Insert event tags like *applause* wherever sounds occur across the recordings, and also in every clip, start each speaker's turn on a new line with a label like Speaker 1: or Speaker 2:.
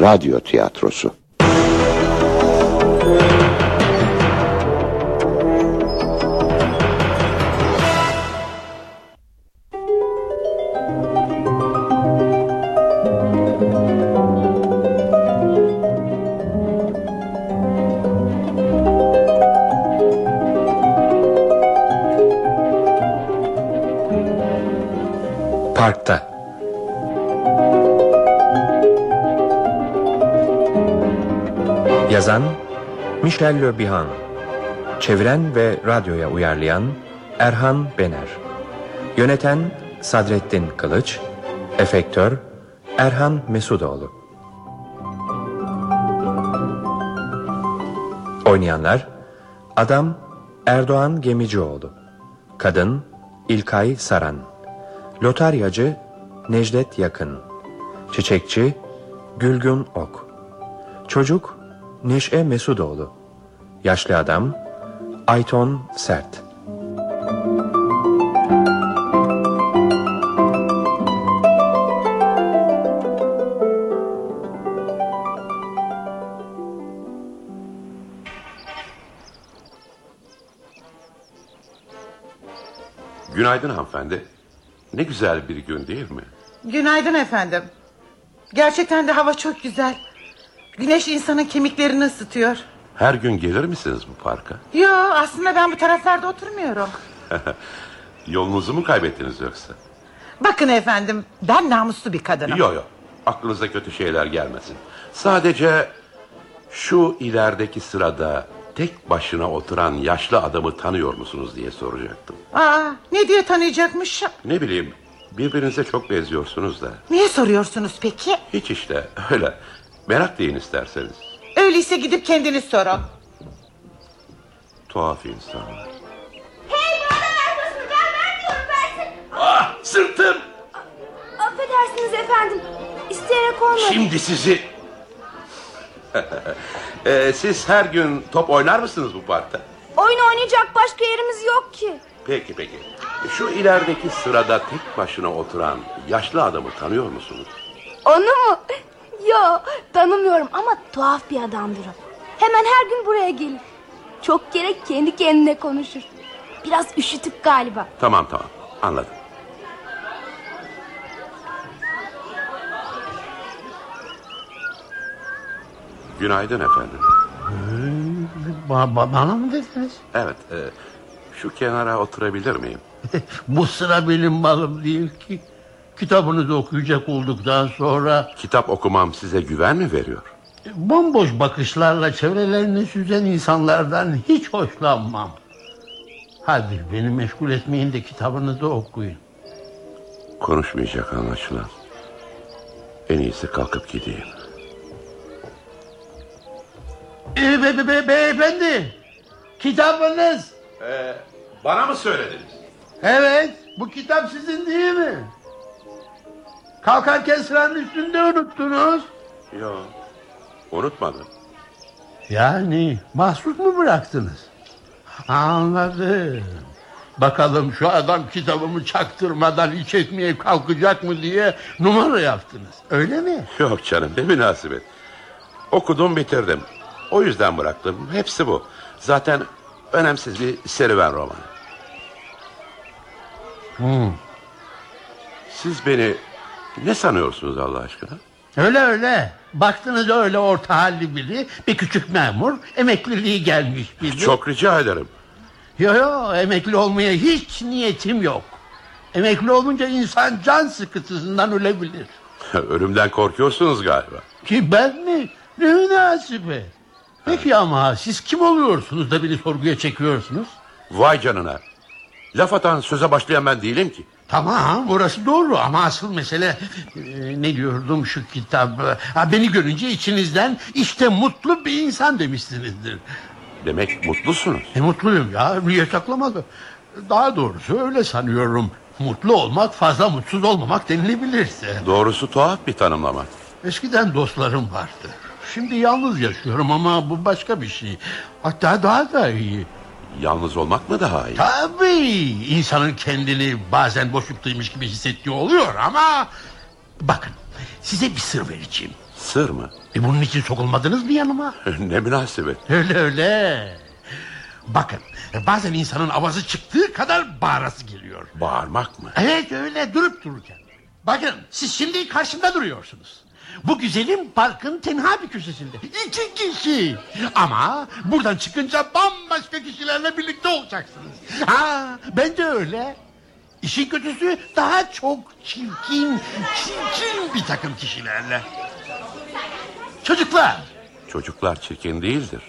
Speaker 1: radyo tiyatrosu.
Speaker 2: Michel Le Bihan Çeviren ve radyoya uyarlayan Erhan Bener. Yöneten Sadrettin Kılıç Efektör Erhan Mesudoğlu. Oynayanlar Adam Erdoğan Gemicioğlu Kadın İlkay Saran Lotaryacı Necdet Yakın Çiçekçi Gülgün Ok Çocuk Neşe Mesudoğlu Yaşlı adam Ayton Sert
Speaker 3: Günaydın hanımefendi. Ne güzel bir gün değil mi?
Speaker 4: Günaydın efendim. Gerçekten de hava çok güzel. Güneş insanın kemiklerini ısıtıyor.
Speaker 3: Her gün gelir misiniz bu parka?
Speaker 4: Yo aslında ben bu taraflarda oturmuyorum. *laughs*
Speaker 3: Yolunuzu mu kaybettiniz yoksa?
Speaker 4: Bakın efendim ben namuslu bir kadınım.
Speaker 3: Yok yok. Aklınıza kötü şeyler gelmesin. Sadece şu ilerideki sırada tek başına oturan yaşlı adamı tanıyor musunuz diye soracaktım.
Speaker 4: Aa, ne diye tanıyacakmış?
Speaker 3: Ne bileyim birbirinize çok benziyorsunuz da.
Speaker 4: Niye soruyorsunuz peki?
Speaker 3: Hiç işte öyle. Merak deyin isterseniz.
Speaker 4: Öyleyse gidip kendiniz sorun.
Speaker 3: Tuhaf insanlar.
Speaker 5: Hey bana ver ver ver diyorum versin.
Speaker 3: Ah sırtım.
Speaker 5: Affedersiniz efendim. İsteyerek olmadı.
Speaker 3: Şimdi sizi... *laughs* Ee, siz her gün top oynar mısınız bu parkta?
Speaker 5: Oyun oynayacak başka yerimiz yok ki.
Speaker 3: Peki peki. Şu ilerideki sırada tek başına oturan yaşlı adamı tanıyor musunuz?
Speaker 5: Onu mu? Yo tanımıyorum ama tuhaf bir adamdır o. Hemen her gün buraya gelir. Çok kere kendi kendine konuşur. Biraz üşütük galiba.
Speaker 3: Tamam tamam anladım. Günaydın efendim.
Speaker 6: Ba- ba- bana mı dediniz?
Speaker 3: Evet e, şu kenara oturabilir miyim? *laughs*
Speaker 6: Bu sıra benim malım değil ki. Kitabınızı okuyacak olduktan sonra
Speaker 3: Kitap okumam size güven mi veriyor?
Speaker 6: bomboş bakışlarla çevrelerini süzen insanlardan hiç hoşlanmam. Hadi beni meşgul etmeyin de kitabınızı okuyun.
Speaker 3: Konuşmayacak anlaşılan. En iyisi kalkıp gideyim.
Speaker 6: Ee, be, be, be, beyefendi, kitabınız.
Speaker 3: Bana mı söylediniz?
Speaker 6: Evet, bu kitap sizin değil mi? Kalkarken sıranın üstünde unuttunuz.
Speaker 3: Yok. Unutmadım.
Speaker 6: Yani mahsus mu bıraktınız? Anladım. Bakalım şu adam kitabımı çaktırmadan iç etmeye kalkacak mı diye numara yaptınız. Öyle mi?
Speaker 3: Yok canım ne münasebet. Okudum bitirdim. O yüzden bıraktım. Hepsi bu. Zaten önemsiz bir serüven romanı.
Speaker 6: Hmm.
Speaker 3: Siz beni ne sanıyorsunuz Allah aşkına?
Speaker 6: Öyle öyle. Baktınız öyle orta halli biri. Bir küçük memur. Emekliliği gelmiş biri.
Speaker 3: Çok rica ederim.
Speaker 6: Yo yo emekli olmaya hiç niyetim yok. Emekli olunca insan can sıkıntısından ölebilir. *laughs*
Speaker 3: Ölümden korkuyorsunuz galiba.
Speaker 6: Ki ben mi? Ne münasebet. Peki ama siz kim oluyorsunuz da beni sorguya çekiyorsunuz?
Speaker 3: Vay canına. Laf atan söze başlayan ben değilim ki.
Speaker 6: Tamam burası doğru ama asıl mesele e, ne diyordum şu kitap ha, beni görünce içinizden işte mutlu bir insan demişsinizdir.
Speaker 3: Demek mutlusunuz.
Speaker 6: E mutluyum ya niye saklamadı? Daha doğrusu öyle sanıyorum. Mutlu olmak fazla mutsuz olmamak denilebilirse.
Speaker 3: Doğrusu tuhaf bir tanımlama.
Speaker 6: Eskiden dostlarım vardı. Şimdi yalnız yaşıyorum ama bu başka bir şey. Hatta daha da iyi.
Speaker 3: Yalnız olmak mı daha iyi?
Speaker 6: Tabii insanın kendini bazen boşluktaymış gibi hissettiği oluyor ama... Bakın size bir sır vereceğim.
Speaker 3: Sır mı?
Speaker 6: E bunun için sokulmadınız mı yanıma? *laughs*
Speaker 3: ne münasebet.
Speaker 6: Öyle öyle. Bakın bazen insanın avazı çıktığı kadar bağırası geliyor.
Speaker 3: Bağırmak mı?
Speaker 6: Evet öyle durup dururken. Bakın siz şimdi karşımda duruyorsunuz. Bu güzelim parkın tenha bir köşesinde. İki kişi. Ama buradan çıkınca bambaşka kişilerle birlikte olacaksınız. Ha, ben de öyle. İşin kötüsü daha çok çirkin, çirkin bir takım kişilerle. Çocuklar.
Speaker 3: Çocuklar çirkin değildir.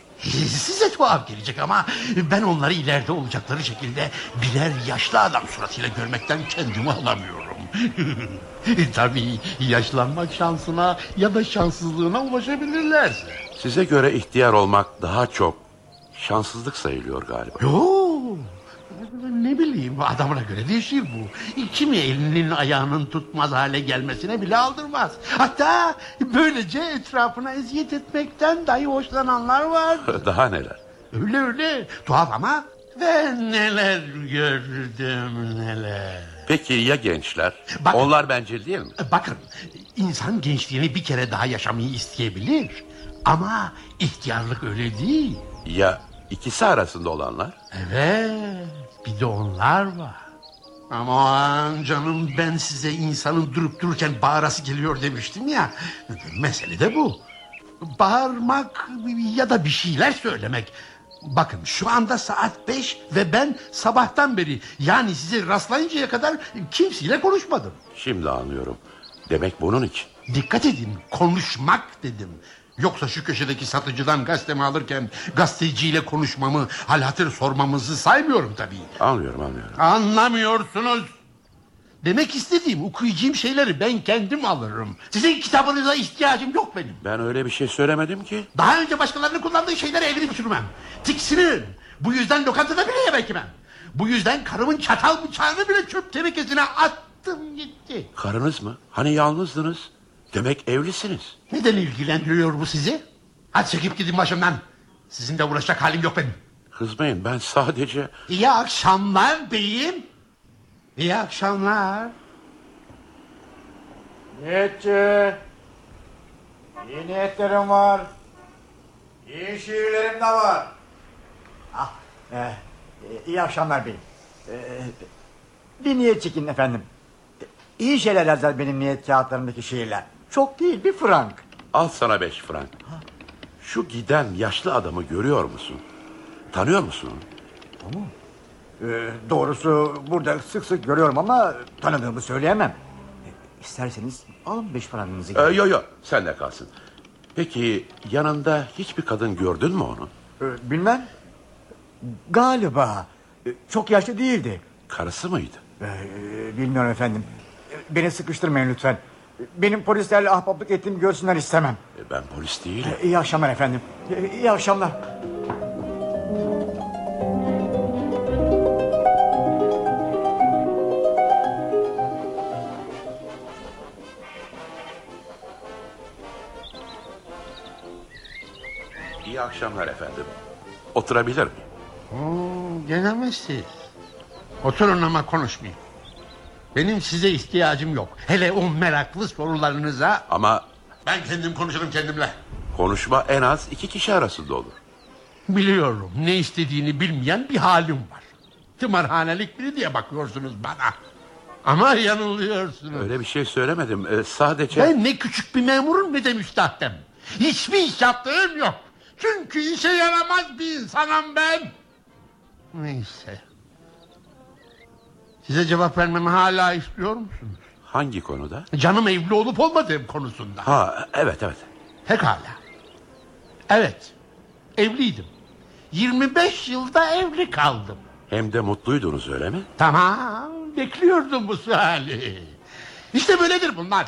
Speaker 6: Size tuhaf gelecek ama ben onları ileride olacakları şekilde birer yaşlı adam suratıyla görmekten kendimi alamıyorum. *laughs* Tabii yaşlanmak şansına ya da şanssızlığına ulaşabilirlerse.
Speaker 3: Size göre ihtiyar olmak daha çok şanssızlık sayılıyor galiba.
Speaker 6: Yo, ne bileyim adamına göre değişir bu. Kimi elinin ayağının tutmaz hale gelmesine bile aldırmaz. Hatta böylece etrafına eziyet etmekten dahi hoşlananlar var. *laughs*
Speaker 3: Daha neler?
Speaker 6: Öyle öyle tuhaf ama ve neler gördüm neler.
Speaker 3: Peki ya gençler?
Speaker 6: Bakın.
Speaker 3: Onlar bencil değil mi?
Speaker 6: Bakın insan gençliğini bir kere daha yaşamayı isteyebilir. Ama ihtiyarlık öyle değil.
Speaker 3: Ya ikisi arasında olanlar?
Speaker 6: Evet bir de onlar var. Aman canım ben size insanın durup dururken bağırası geliyor demiştim ya. Mesele de bu. Bağırmak ya da bir şeyler söylemek. Bakın şu anda saat beş ve ben sabahtan beri yani size rastlayıncaya kadar kimseyle konuşmadım.
Speaker 3: Şimdi anlıyorum. Demek bunun için.
Speaker 6: Dikkat edin konuşmak dedim. Yoksa şu köşedeki satıcıdan gazetemi alırken gazeteciyle konuşmamı, hal hatır sormamızı saymıyorum tabii.
Speaker 3: Anlıyorum anlıyorum.
Speaker 6: Anlamıyorsunuz. Demek istediğim okuyacağım şeyleri ben kendim alırım. Sizin kitabınıza ihtiyacım yok benim.
Speaker 3: Ben öyle bir şey söylemedim ki.
Speaker 6: Daha önce başkalarının kullandığı şeyleri elini sürmem. Tiksinirim. Bu yüzden lokantada bile yemek yemem. Bu yüzden karımın çatal bıçağını bile çöp tenekesine attım gitti.
Speaker 3: Karınız mı? Hani yalnızdınız? Demek evlisiniz.
Speaker 6: Neden ilgilendiriyor bu sizi? Hadi çekip gidin başımdan. Sizinle uğraşacak halim yok benim.
Speaker 3: Kızmayın ben sadece...
Speaker 6: İyi akşamlar beyim. İyi akşamlar.
Speaker 1: Niyetçi. İyi niyetlerim var. İyi şiirlerim de var. Ah, e, e, iyi akşamlar beyim. E, bir niyet çekin efendim. E, İyi şeyler yazar benim niyet kağıtlarımdaki şiirler. Çok değil bir frank.
Speaker 3: Al sana beş frank. Şu giden yaşlı adamı görüyor musun? Tanıyor musun?
Speaker 1: E, doğrusu burada sık sık görüyorum ama tanıdığımı söyleyemem. E, İsterseniz alın beş frankınızı.
Speaker 3: Ee, yo yo sen de kalsın. Peki yanında hiçbir kadın gördün mü onu?
Speaker 1: E, bilmem. Galiba. E, çok yaşlı değildi.
Speaker 3: Karısı mıydı?
Speaker 1: Ee, bilmiyorum efendim. Ee, Beni sıkıştırmayın lütfen. Benim polislerle ahbaplık ettiğimi görsünler istemem.
Speaker 3: E, ben polis değilim.
Speaker 1: Ee, İyi akşamlar efendim. Ee, İyi akşamlar.
Speaker 3: İyi akşamlar efendim. Oturabilir miyim?
Speaker 6: Oo, gelemezsiniz. Oturun ama konuşmayın. Benim size ihtiyacım yok. Hele o meraklı sorularınıza...
Speaker 3: Ama
Speaker 6: Ben kendim konuşurum kendimle.
Speaker 3: konuşma en az iki kişi arasında olur.
Speaker 6: Biliyorum ne istediğini bilmeyen bir halim var. Tımarhanelik biri diye bakıyorsunuz bana. Ama yanılıyorsunuz.
Speaker 3: Öyle bir şey söylemedim. Ee, sadece...
Speaker 6: Ben ne küçük bir memurum ne de müstahdem. Hiçbir iş yaptığım yok. Çünkü işe yaramaz bir insanım ben. Neyse. Size cevap vermemi hala istiyor musunuz?
Speaker 3: Hangi konuda?
Speaker 6: Canım evli olup olmadığım konusunda.
Speaker 3: Ha evet evet.
Speaker 6: Pekala. Evet. Evliydim. 25 yılda evli kaldım.
Speaker 3: Hem de mutluydunuz öyle mi?
Speaker 6: Tamam. Bekliyordum bu suali. İşte böyledir bunlar.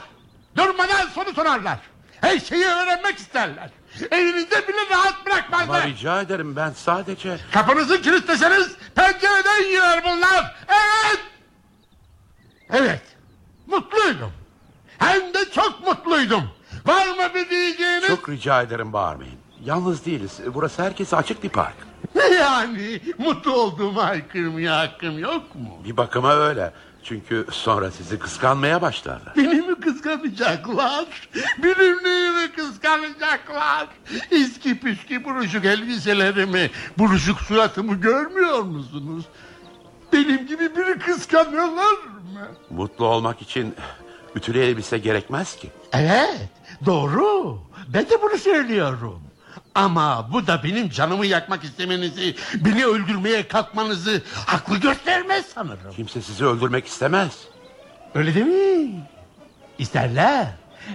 Speaker 6: Durmadan soru sorarlar. Her şeyi öğrenmek isterler. Evinizde bile rahat
Speaker 3: Ama
Speaker 6: bırakmazlar.
Speaker 3: rica ederim ben sadece...
Speaker 6: Kapınızı kilitleseniz pencereden girer bunlar. Evet. Evet. Mutluydum. Hem de çok mutluydum. Var mı bir diyeceğiniz?
Speaker 3: Çok rica ederim bağırmayın. Yalnız değiliz. Burası herkese açık bir park. *laughs*
Speaker 6: Yani mutlu olduğuma haykırmaya hakkım yok mu?
Speaker 3: Bir bakıma öyle. Çünkü sonra sizi kıskanmaya başlarlar.
Speaker 6: Beni mi kıskanacaklar? Benim neyimi kıskanacaklar? Eski püskü buruşuk elbiselerimi, buruşuk suratımı görmüyor musunuz? Benim gibi biri kıskanıyorlar mı?
Speaker 3: Mutlu olmak için ütülü elbise gerekmez ki.
Speaker 6: Evet, doğru. Ben de bunu söylüyorum. Ama bu da benim canımı yakmak istemenizi, beni öldürmeye kalkmanızı haklı göstermez sanırım.
Speaker 3: Kimse sizi öldürmek istemez.
Speaker 6: Öyle değil mi? İsterler.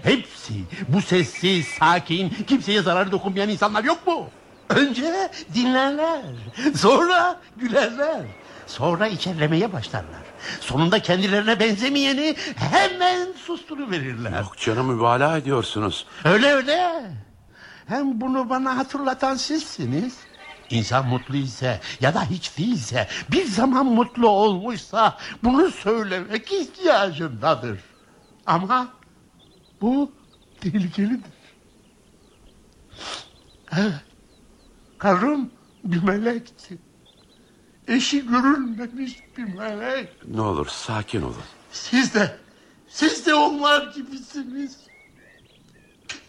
Speaker 6: Hepsi bu sessiz, sakin, kimseye zarar dokunmayan insanlar yok mu? Önce dinlerler, sonra gülerler, sonra içerlemeye başlarlar. Sonunda kendilerine benzemeyeni hemen susturuverirler.
Speaker 3: Yok canım mübalağa ediyorsunuz.
Speaker 6: Öyle öyle. Hem bunu bana hatırlatan sizsiniz. İnsan mutlu ise ya da hiç değilse bir zaman mutlu olmuşsa bunu söylemek ihtiyacındadır. Ama bu tehlikelidir. Evet, karım bir melekti. Eşi görülmemiş bir melek.
Speaker 3: Ne olur sakin olun.
Speaker 6: Siz de, siz de onlar gibisiniz.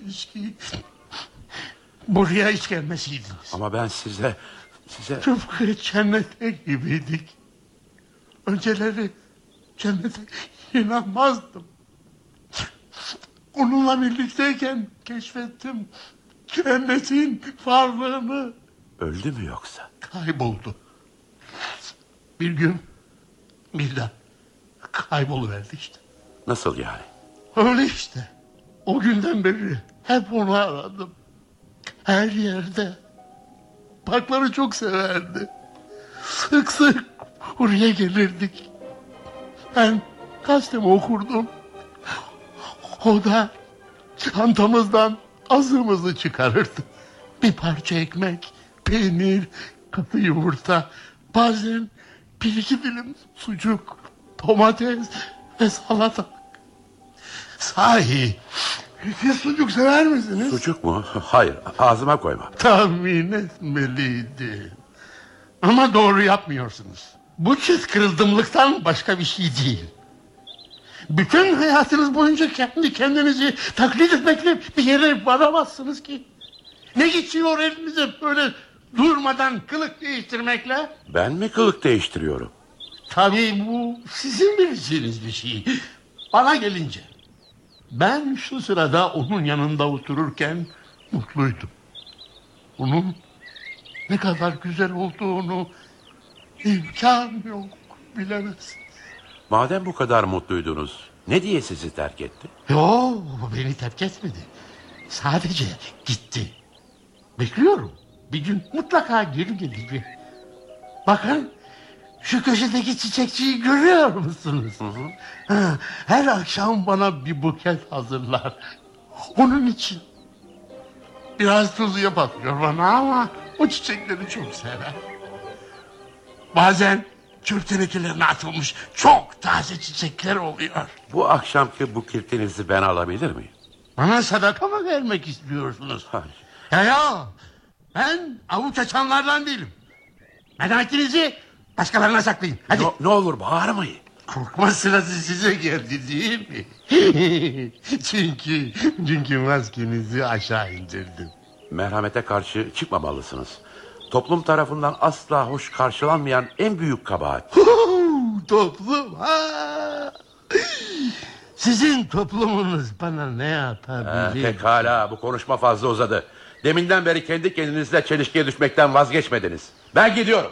Speaker 6: Keşke buraya hiç gelmeseydiniz.
Speaker 3: Ama ben size... Size...
Speaker 6: Tıpkı cennete gibiydik. Önceleri cennete inanmazdım. Onunla birlikteyken keşfettim cennetin varlığını
Speaker 3: Öldü mü yoksa?
Speaker 6: kayboldu. Bir gün birden kayboluverdi işte.
Speaker 3: Nasıl yani?
Speaker 6: Öyle işte. O günden beri hep onu aradım. Her yerde. Parkları çok severdi. Sık sık oraya gelirdik. Ben gazetemi okurdum. O da çantamızdan azımızı çıkarırdı. Bir parça ekmek, peynir, katı yumurta, bazen bir iki dilim sucuk, domates ve salata. Sahi, siz sucuk sever misiniz?
Speaker 3: Sucuk mu? Hayır ağzıma koyma.
Speaker 6: Tahmin etmeliydim. Ama doğru yapmıyorsunuz. Bu çiz kırıldımlıktan başka bir şey değil. Bütün hayatınız boyunca kendi kendinizi taklit etmekle bir yere varamazsınız ki. Ne geçiyor elinize böyle durmadan kılık değiştirmekle?
Speaker 3: Ben mi kılık değiştiriyorum?
Speaker 6: Tabii bu sizin bileceğiniz bir şey. Bana gelince. Ben şu sırada onun yanında otururken mutluydum. Onun ne kadar güzel olduğunu imkan yok bilemez.
Speaker 3: Madem bu kadar mutluydunuz ne diye sizi terk etti?
Speaker 6: Yo bu beni terk etmedi. Sadece gitti. Bekliyorum. Bir gün mutlaka geri gelecek. Bakın şu köşedeki çiçekçiyi görüyor musunuz? Ha, her akşam bana bir buket hazırlar. Onun için. Biraz tuzluya batıyor bana ama o çiçekleri çok sever. Bazen çöp tenekelerine atılmış çok taze çiçekler oluyor.
Speaker 3: Bu akşamki buketinizi ben alabilir miyim?
Speaker 6: Bana sadaka mı vermek istiyorsunuz?
Speaker 3: Hayır.
Speaker 6: Ya ya ben avuç açanlardan değilim. Merhametinizi başkalarına saklayın. Hadi.
Speaker 3: Ne, ne olur bağırmayın.
Speaker 6: Korkma sırası size geldi değil mi? *laughs* çünkü, çünkü maskenizi aşağı indirdim.
Speaker 3: Merhamete karşı çıkmamalısınız. Toplum tarafından asla hoş karşılanmayan en büyük kabahat. *laughs*
Speaker 6: Toplum ha. Sizin toplumunuz bana ne yapabilir?
Speaker 3: pekala bu konuşma fazla uzadı. Deminden beri kendi kendinizle çelişkiye düşmekten vazgeçmediniz. Ben gidiyorum.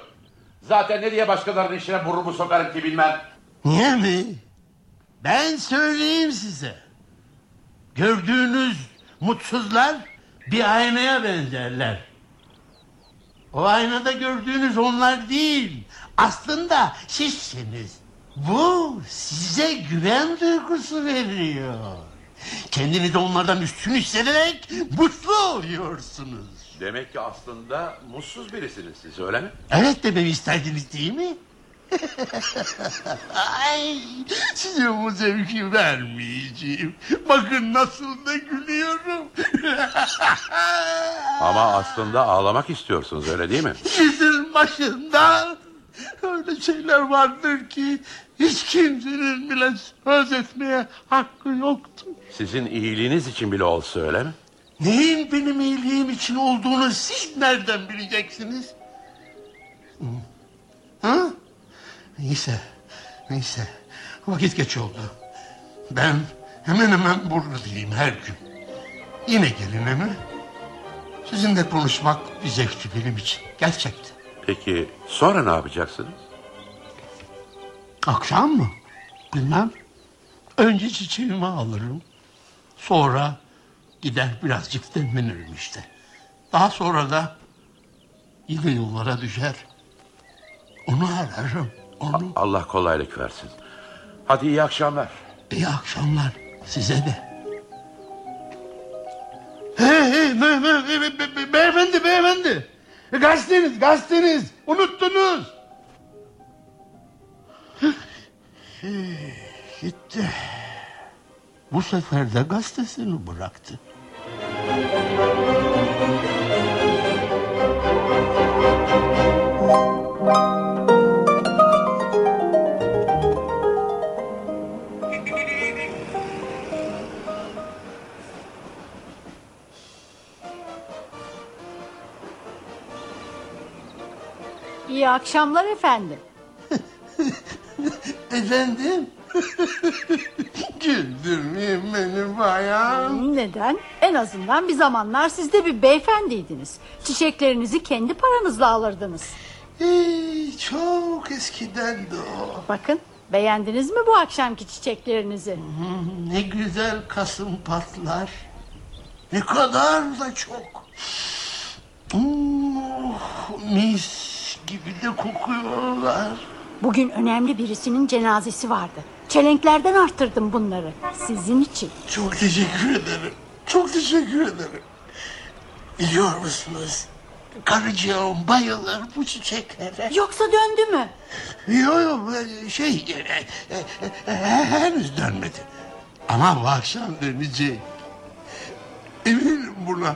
Speaker 3: Zaten ne diye başkalarının işine burnumu sokarım ki bilmem.
Speaker 6: Niye mi? Ben söyleyeyim size. Gördüğünüz mutsuzlar bir aynaya benzerler. O aynada gördüğünüz onlar değil. Aslında sizsiniz. Bu size güven duygusu veriyor. Kendinizi onlardan üstün hissederek mutlu oluyorsunuz.
Speaker 3: Demek ki aslında mutsuz birisiniz siz öyle mi?
Speaker 6: Evet dememi isterdiniz değil mi? *laughs* Ay, size bu zevki vermeyeceğim. Bakın nasıl da gülüyorum. *laughs*
Speaker 3: Ama aslında ağlamak istiyorsunuz öyle değil mi?
Speaker 6: Sizin başında öyle şeyler vardır ki hiç kimsenin bile söz etmeye hakkı yoktur.
Speaker 3: Sizin iyiliğiniz için bile olsa öyle mi?
Speaker 6: Neyin benim iyiliğim için olduğunu siz nereden bileceksiniz? Ha? Neyse, neyse. Vakit geç oldu. Ben hemen hemen buradayım her gün. Yine gelin mi? Sizinle konuşmak bir zevkti benim için. Gerçekten.
Speaker 3: Peki sonra ne yapacaksınız?
Speaker 6: Akşam mı? Bilmem. Önce çiçeğimi alırım. Sonra gider birazcık demlenirim işte. Daha sonra da yine yollara düşer. Onu ararım. Onu.
Speaker 3: Allah kolaylık versin. Hadi iyi akşamlar.
Speaker 6: İyi akşamlar size de. Hey hey be, be, be, be, be, beyefendi beyefendi. Gazeteniz gazeteniz unuttunuz. Gitti. Bu sefer de gazetesini bıraktı.
Speaker 7: İyi akşamlar efendim. *laughs*
Speaker 6: Efendim? *laughs* Güldürmeyin beni bayan.
Speaker 7: Neden? En azından bir zamanlar siz de bir beyefendiydiniz. Çiçeklerinizi kendi paranızla alırdınız.
Speaker 6: Hey, çok eskidendi o.
Speaker 7: Bakın beğendiniz mi bu akşamki çiçeklerinizi? *laughs*
Speaker 6: Ne güzel kasım patlar. Ne kadar da çok. Oh, mis gibi de kokuyorlar.
Speaker 7: Bugün önemli birisinin cenazesi vardı. Çelenklerden arttırdım bunları. Sizin için.
Speaker 6: Çok teşekkür ederim. Çok teşekkür ederim. Biliyor musunuz? Karıcığım bayılır bu çiçeklere.
Speaker 7: Yoksa döndü mü?
Speaker 6: Yok yok şey e, e, e, henüz dönmedi. Ama bu akşam dönecek. Eminim buna.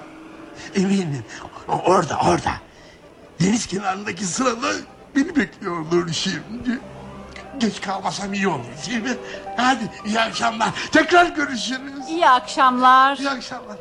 Speaker 6: Eminim. Orada orada. Deniz kenarındaki sırada beni bekliyordur şimdi. Geç kalmasam iyi olur değil mi? Hadi iyi akşamlar. Tekrar görüşürüz.
Speaker 7: İyi akşamlar.
Speaker 6: İyi akşamlar.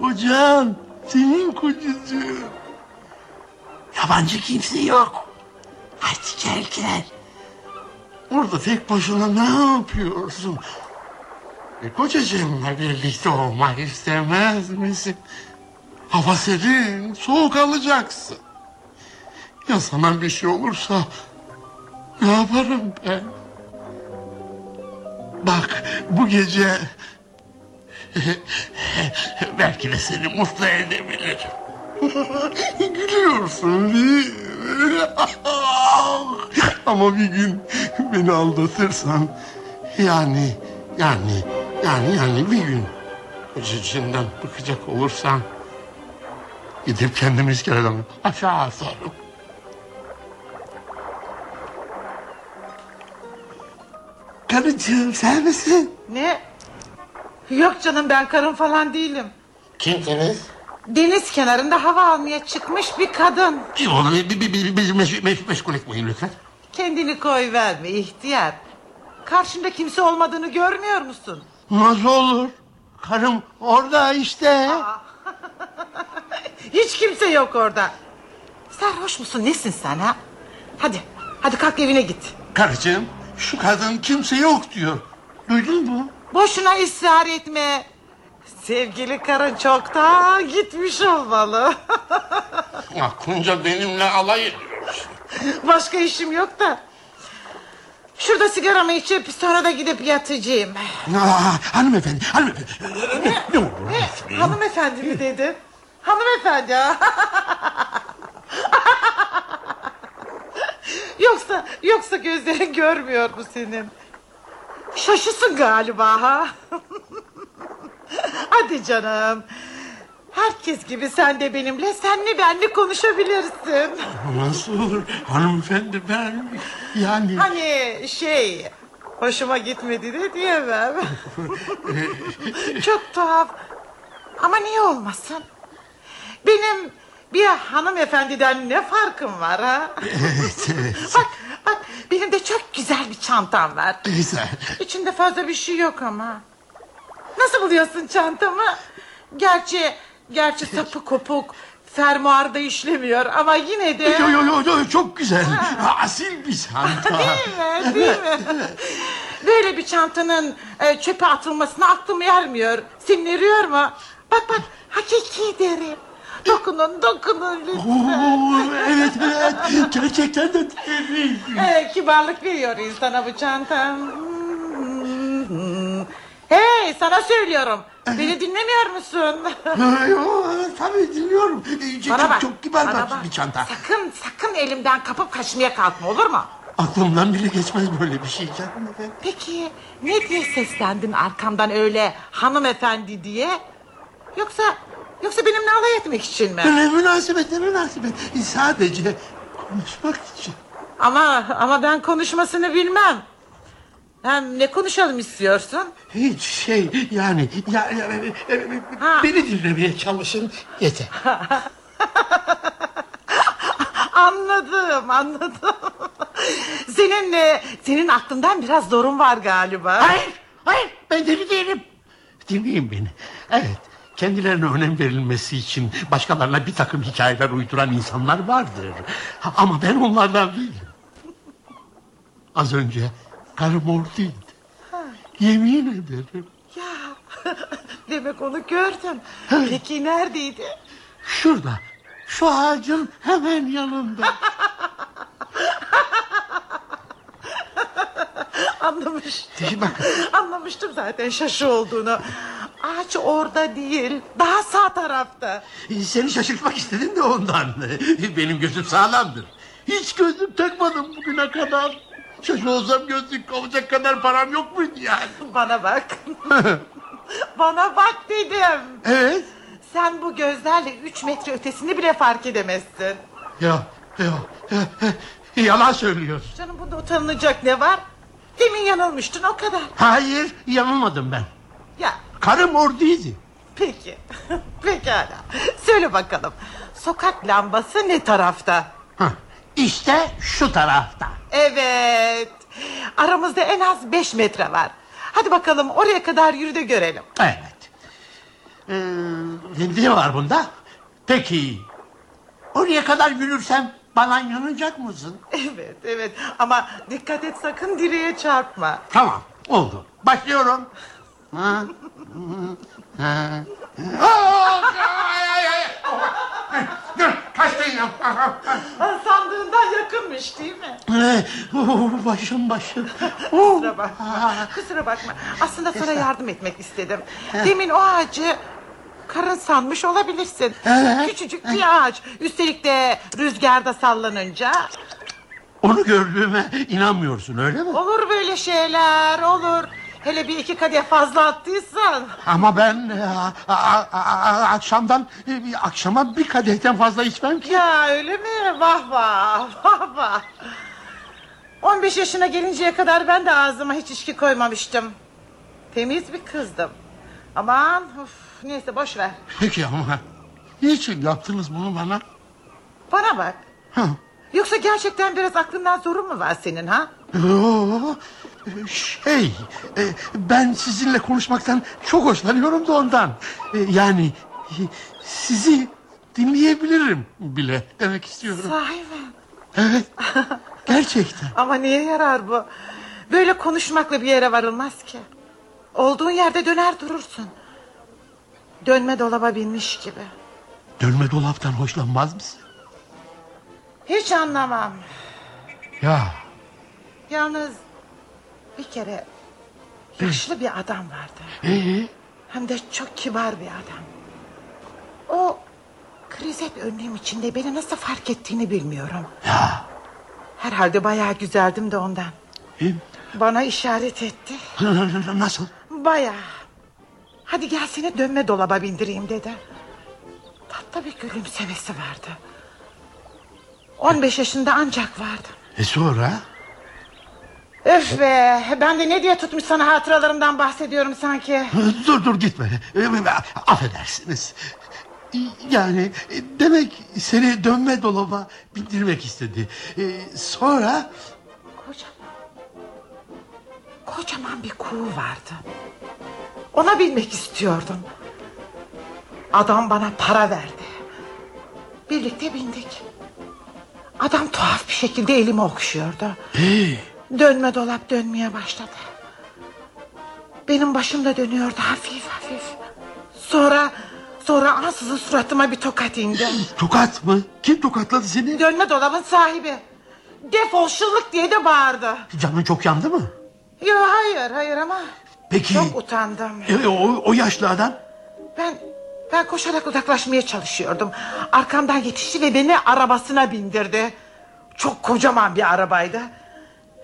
Speaker 6: Kocan senin kocacığım. Yabancı kimse yok. Gel gel. Orada tek başına ne yapıyorsun? E, kocacığımla birlikte olmak istemez misin? Hava serin, soğuk alacaksın. Ya sana bir şey olursa ne yaparım ben? Bak bu gece *laughs* belki de seni mutlu edebilirim. Gülüyorsun değil mi? *laughs* Ama bir gün beni aldatırsan yani yani yani yani bir gün cicinden bıkacak olursan gidip kendimi iskeleden aşağı atarım. Karıcığım sen misin?
Speaker 4: Ne? Yok canım ben karın falan değilim.
Speaker 6: Kimsiniz?
Speaker 4: Deniz kenarında hava almaya çıkmış bir kadın.
Speaker 6: Onu bir, bir, bir, bizi meş, meş, meşgul etmeyin lütfen.
Speaker 4: Kendini koy verme ihtiyar. Karşında kimse olmadığını görmüyor musun?
Speaker 6: Nasıl olur? Karım orada işte. *laughs*
Speaker 4: Hiç kimse yok orada. Sarhoş musun nesin sen ha? Hadi hadi kalk evine git.
Speaker 6: Karıcığım şu kadın kimse yok diyor. Duydun mu?
Speaker 4: Boşuna ısrar etme. Sevgili karın çoktan gitmiş olmalı. *laughs*
Speaker 6: Aklınca benimle alay ediyor.
Speaker 4: Başka işim yok da. Şurada sigaramı içip sonra da gidip yatacağım.
Speaker 6: Aa, hanımefendi, hanımefendi. Ne, ne olur
Speaker 4: Ne? Hanımefendi mi dedin? Hanımefendi ha? *laughs* yoksa yoksa gözlerin görmüyor mu senin? Şaşısın galiba ha? *laughs* Hadi canım. Herkes gibi sen de benimle senli benli konuşabilirsin.
Speaker 6: Nasıl hanımefendi ben yani...
Speaker 4: Hani şey hoşuma gitmedi de diyemem. *laughs* Çok tuhaf. Ama niye olmasın? Benim bir hanımefendiden ne farkım var ha? *laughs*
Speaker 6: Evet, evet.
Speaker 4: bak bak benim de çok güzel bir çantam var.
Speaker 6: Güzel.
Speaker 4: İçinde fazla bir şey yok ama. Nasıl buluyorsun çantamı? Gerçi gerçi sapı kopuk fermuarda işlemiyor ama yine de...
Speaker 6: Yo, yo, yo, yo, çok güzel. Asil bir çanta.
Speaker 4: Değil mi? Değil mi? Böyle bir çantanın e, çöpe atılmasına aklım ermiyor. Senin eriyor mu? Bak bak hakiki derim. Dokunun dokunun lütfen.
Speaker 6: Evet evet gerçekten de tebrik.
Speaker 4: E, kibarlık veriyor insana bu çanta. Hey sana söylüyorum. Beni dinlemiyor musun?
Speaker 6: Tabii dinliyorum. Ee, Çok,
Speaker 4: Bana bak.
Speaker 6: çok kibar
Speaker 4: bana bak.
Speaker 6: bir çanta.
Speaker 4: Sakın sakın elimden kapıp kaçmaya kalkma olur mu?
Speaker 6: Aklımdan bile geçmez böyle bir şey canım efendim.
Speaker 4: Peki ne diye seslendin arkamdan öyle hanımefendi diye? Yoksa yoksa benimle alay etmek için mi?
Speaker 6: Ne münasebet ne münasebet. Sadece konuşmak için.
Speaker 4: Ama ama ben konuşmasını bilmem. Hem ne konuşalım istiyorsun?
Speaker 6: Hiç şey yani ya, ya, e, e,
Speaker 4: Ha.
Speaker 6: beni dinlemeye çalışın yeter. *laughs*
Speaker 4: Anladım anladım. Senin e, senin aklından biraz zorun var galiba.
Speaker 6: Hayır, hayır ben deli değilim. Dinleyin beni. Evet, kendilerine önem verilmesi için başkalarına bir takım hikayeler uyduran insanlar vardır. Ama ben onlardan değilim. Az önce karım oradaydı. Yemin ederim.
Speaker 4: Ya *laughs* demek onu gördün. Peki neredeydi?
Speaker 6: Şurada, şu ağacın hemen yanında. *laughs*
Speaker 4: Anlamıştım.
Speaker 6: Bak.
Speaker 4: Anlamıştım zaten şaşı olduğunu. Ağaç orada değil. Daha sağ tarafta.
Speaker 6: Seni şaşırtmak istedim de ondan. *laughs* Benim gözüm sağlamdır. Hiç gözüm takmadım bugüne kadar. Şaşı olsam gözlük kovacak kadar param yok muydu yani?
Speaker 4: Bana bak. *laughs* Bana bak dedim.
Speaker 6: Evet.
Speaker 4: Sen bu gözlerle üç metre ötesini bile fark edemezsin.
Speaker 6: Ya, ya, ya, yalan söylüyorsun.
Speaker 4: Canım bunda utanılacak ne var? Demin yanılmıştın o kadar.
Speaker 6: Hayır, yanılmadım ben.
Speaker 4: Ya
Speaker 6: Karım oradaydı.
Speaker 4: peki. *laughs* Pekala. Söyle bakalım. Sokak lambası ne tarafta?
Speaker 6: Hah, işte şu tarafta.
Speaker 4: Evet. Aramızda en az beş metre var. Hadi bakalım oraya kadar yürü de görelim.
Speaker 6: Evet. Ee, ne var bunda? Peki, oraya kadar yürürsem bana inanacak mısın?
Speaker 4: Evet evet ama dikkat et sakın direğe çarpma.
Speaker 6: Tamam, oldu. Başlıyorum. Ha, ha, ha. Ay, ay, ay. Dur.
Speaker 4: Ha, Sandığından yakınmış değil mi?
Speaker 6: Oh, Başım başım. Oh.
Speaker 4: Kusura bakma. Kusura bakma. Aslında sana yardım etmek istedim. Demin o ağacı karın sanmış olabilirsin.
Speaker 6: Evet.
Speaker 4: Küçücük bir ağaç. Üstelik de rüzgarda sallanınca
Speaker 6: Onu gördüğüme inanmıyorsun öyle mi?
Speaker 4: olur böyle şeyler olur. Hele bir iki kadeh fazla attıysan.
Speaker 6: Ama ben e, a- a- a- akşamdan e, akşama bir kadehten fazla içmem ki.
Speaker 4: Ya öyle mi? Vah vah *laughs* vah vah. 15 yaşına gelinceye kadar ben de ağzıma hiç içki koymamıştım. Temiz bir kızdım. Aman of, neyse boş ver.
Speaker 6: Peki ama niçin yaptınız bunu bana?
Speaker 4: Bana bak.
Speaker 6: Hı.
Speaker 4: Yoksa gerçekten biraz aklından zorun mu var senin ha?
Speaker 6: Yo, şey ben sizinle konuşmaktan çok hoşlanıyorum da ondan. E, Yani e, sizi dinleyebilirim bile demek istiyorum.
Speaker 4: Sahi mi?
Speaker 6: Evet. Gerçekten.
Speaker 4: Ama niye yarar bu? Böyle konuşmakla bir yere varılmaz ki. Olduğun yerde döner durursun. Dönme dolaba binmiş gibi.
Speaker 6: Dönme dolaptan hoşlanmaz mısın?
Speaker 4: Hiç anlamam.
Speaker 6: Ya
Speaker 4: Yalnız bir kere yaşlı bir adam vardı. Hem de çok kibar bir adam. O krizet önlüğüm içinde beni nasıl fark ettiğini bilmiyorum.
Speaker 6: ya
Speaker 4: Herhalde bayağı güzeldim de ondan. Bana işaret etti.
Speaker 6: nasıl?
Speaker 4: Bayağı. Hadi gel seni dönme dolaba bindireyim dedi. Tatlı bir gülümsemesi vardı. 15 yaşında ancak vardı.
Speaker 6: E sonra?
Speaker 4: Öf be ben de ne diye tutmuş sana hatıralarımdan bahsediyorum sanki.
Speaker 6: Dur dur gitme. Affedersiniz. Yani demek seni dönme dolaba bindirmek istedi. Sonra
Speaker 4: Kocaman. Kocaman bir kuğu vardı. Ona binmek istiyordum. Adam bana para verdi. Birlikte bindik. Adam tuhaf bir şekilde elimi okşuyordu. Dönme dolap dönmeye başladı. Benim başım da dönüyordu hafif hafif. Sonra sonra ansızın suratıma bir tokat indi.
Speaker 6: tokat mı? Kim tokatladı seni?
Speaker 4: Dönme dolabın sahibi. Defol şıllık diye de bağırdı.
Speaker 6: Canın çok yandı mı?
Speaker 4: Yok hayır hayır ama
Speaker 6: Peki
Speaker 4: çok utandım.
Speaker 6: e, o, o yaşlı adam?
Speaker 4: Ben ben koşarak uzaklaşmaya çalışıyordum. Arkamdan yetişti ve beni arabasına bindirdi. Çok kocaman bir arabaydı.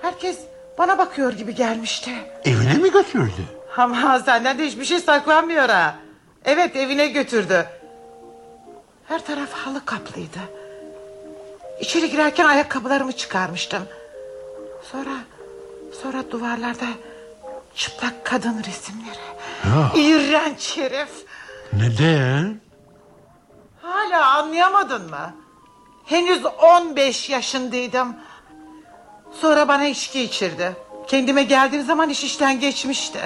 Speaker 4: Herkes bana bakıyor gibi gelmişti.
Speaker 6: Evine mi götürdü?
Speaker 4: Ama senden de hiçbir şey saklanmıyor ha. Evet evine götürdü. Her taraf halı kaplıydı. İçeri girerken ayakkabılarımı çıkarmıştım. Sonra sonra duvarlarda çıplak kadın resimleri. İğrenç herif.
Speaker 6: Neden?
Speaker 4: Hala anlayamadın mı? Henüz 15 yaşındaydım. Sonra bana içki içirdi. Kendime geldiğim zaman iş işten geçmişti.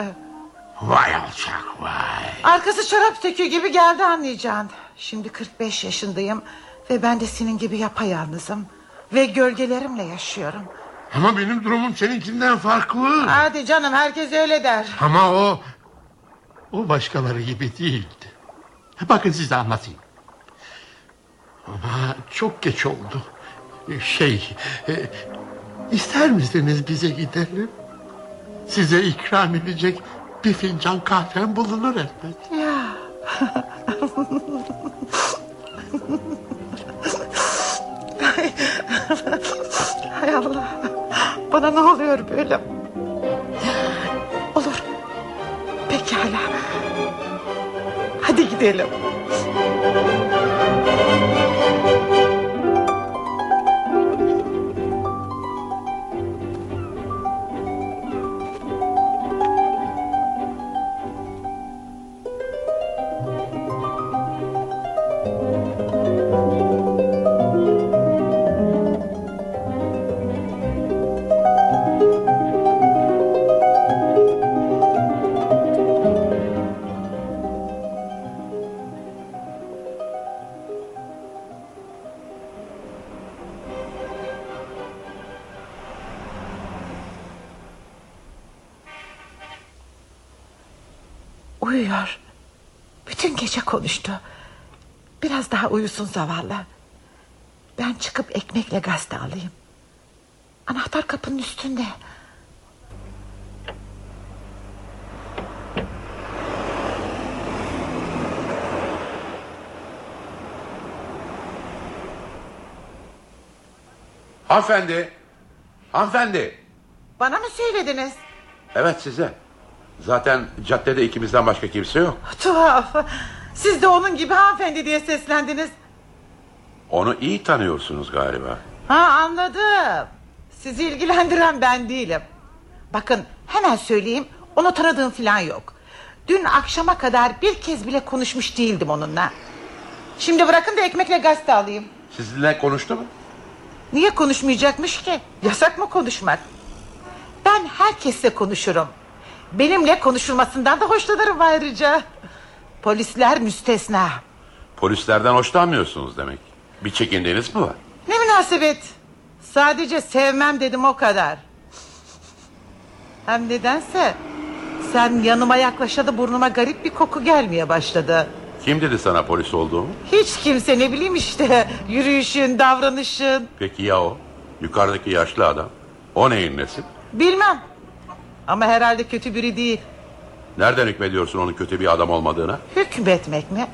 Speaker 6: Vay alçak vay.
Speaker 4: Arkası çorap söküğü gibi geldi anlayacağın. Şimdi 45 yaşındayım ve ben de senin gibi yapayalnızım. Ve gölgelerimle yaşıyorum.
Speaker 6: Ama benim durumum seninkinden farklı.
Speaker 4: Hadi canım herkes öyle der.
Speaker 6: Ama o... O başkaları gibi değildi. Bakın size anlatayım. Ama çok geç oldu. Şey... E, ister misiniz bize gidelim? Size ikram edecek bir fincan kahvem bulunur elbet.
Speaker 4: Ya. Hay Allah. Bana ne oluyor böyle? Olur. Pekala. Hadi gidelim. Uyusun zavallı. Ben çıkıp ekmekle gazete alayım. Anahtar kapının üstünde.
Speaker 3: Hanımefendi. Hanımefendi.
Speaker 4: Bana mı söylediniz?
Speaker 3: Evet size. Zaten caddede ikimizden başka kimse yok.
Speaker 4: Tuhaf. Siz de onun gibi hanımefendi diye seslendiniz.
Speaker 3: Onu iyi tanıyorsunuz galiba.
Speaker 4: Ha anladım. Sizi ilgilendiren ben değilim. Bakın hemen söyleyeyim onu tanıdığım falan yok. Dün akşama kadar bir kez bile konuşmuş değildim onunla. Şimdi bırakın da ekmekle gazete alayım.
Speaker 3: Sizinle konuştu mu?
Speaker 4: Niye konuşmayacakmış ki? Yasak mı konuşmak? Ben herkesle konuşurum. Benimle konuşulmasından da hoşlanırım ayrıca. Polisler müstesna.
Speaker 3: Polislerden hoşlanmıyorsunuz demek. Bir çekindiğiniz mi var?
Speaker 4: Ne münasebet. Sadece sevmem dedim o kadar. Hem nedense sen yanıma yaklaşadı burnuma garip bir koku gelmeye başladı.
Speaker 3: Kim dedi sana polis olduğumu?
Speaker 4: Hiç kimse ne bileyim işte *laughs* yürüyüşün, davranışın.
Speaker 3: Peki ya o? Yukarıdaki yaşlı adam. O neyin nesi?
Speaker 4: Bilmem. Ama herhalde kötü biri değil.
Speaker 3: Nereden hükmediyorsun onun kötü bir adam olmadığına?
Speaker 4: Hükmetmek mi?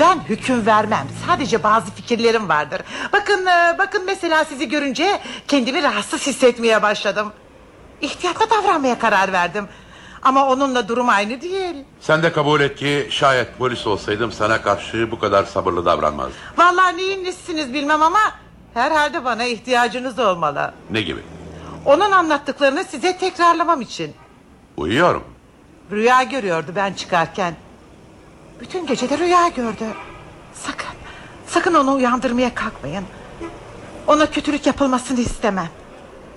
Speaker 4: Ben hüküm vermem. Sadece bazı fikirlerim vardır. Bakın, e, bakın mesela sizi görünce kendimi rahatsız hissetmeye başladım. İhtiyatla davranmaya karar verdim. Ama onunla durum aynı değil.
Speaker 3: Sen de kabul et ki şayet polis olsaydım sana karşı bu kadar sabırlı davranmazdım.
Speaker 4: Vallahi neyin nesiniz bilmem ama herhalde bana ihtiyacınız olmalı.
Speaker 3: Ne gibi?
Speaker 4: Onun anlattıklarını size tekrarlamam için.
Speaker 3: Uyuyorum.
Speaker 4: Rüya görüyordu ben çıkarken. Bütün gece de rüya gördü. Sakın, sakın onu uyandırmaya kalkmayın. Ona kötülük yapılmasını istemem.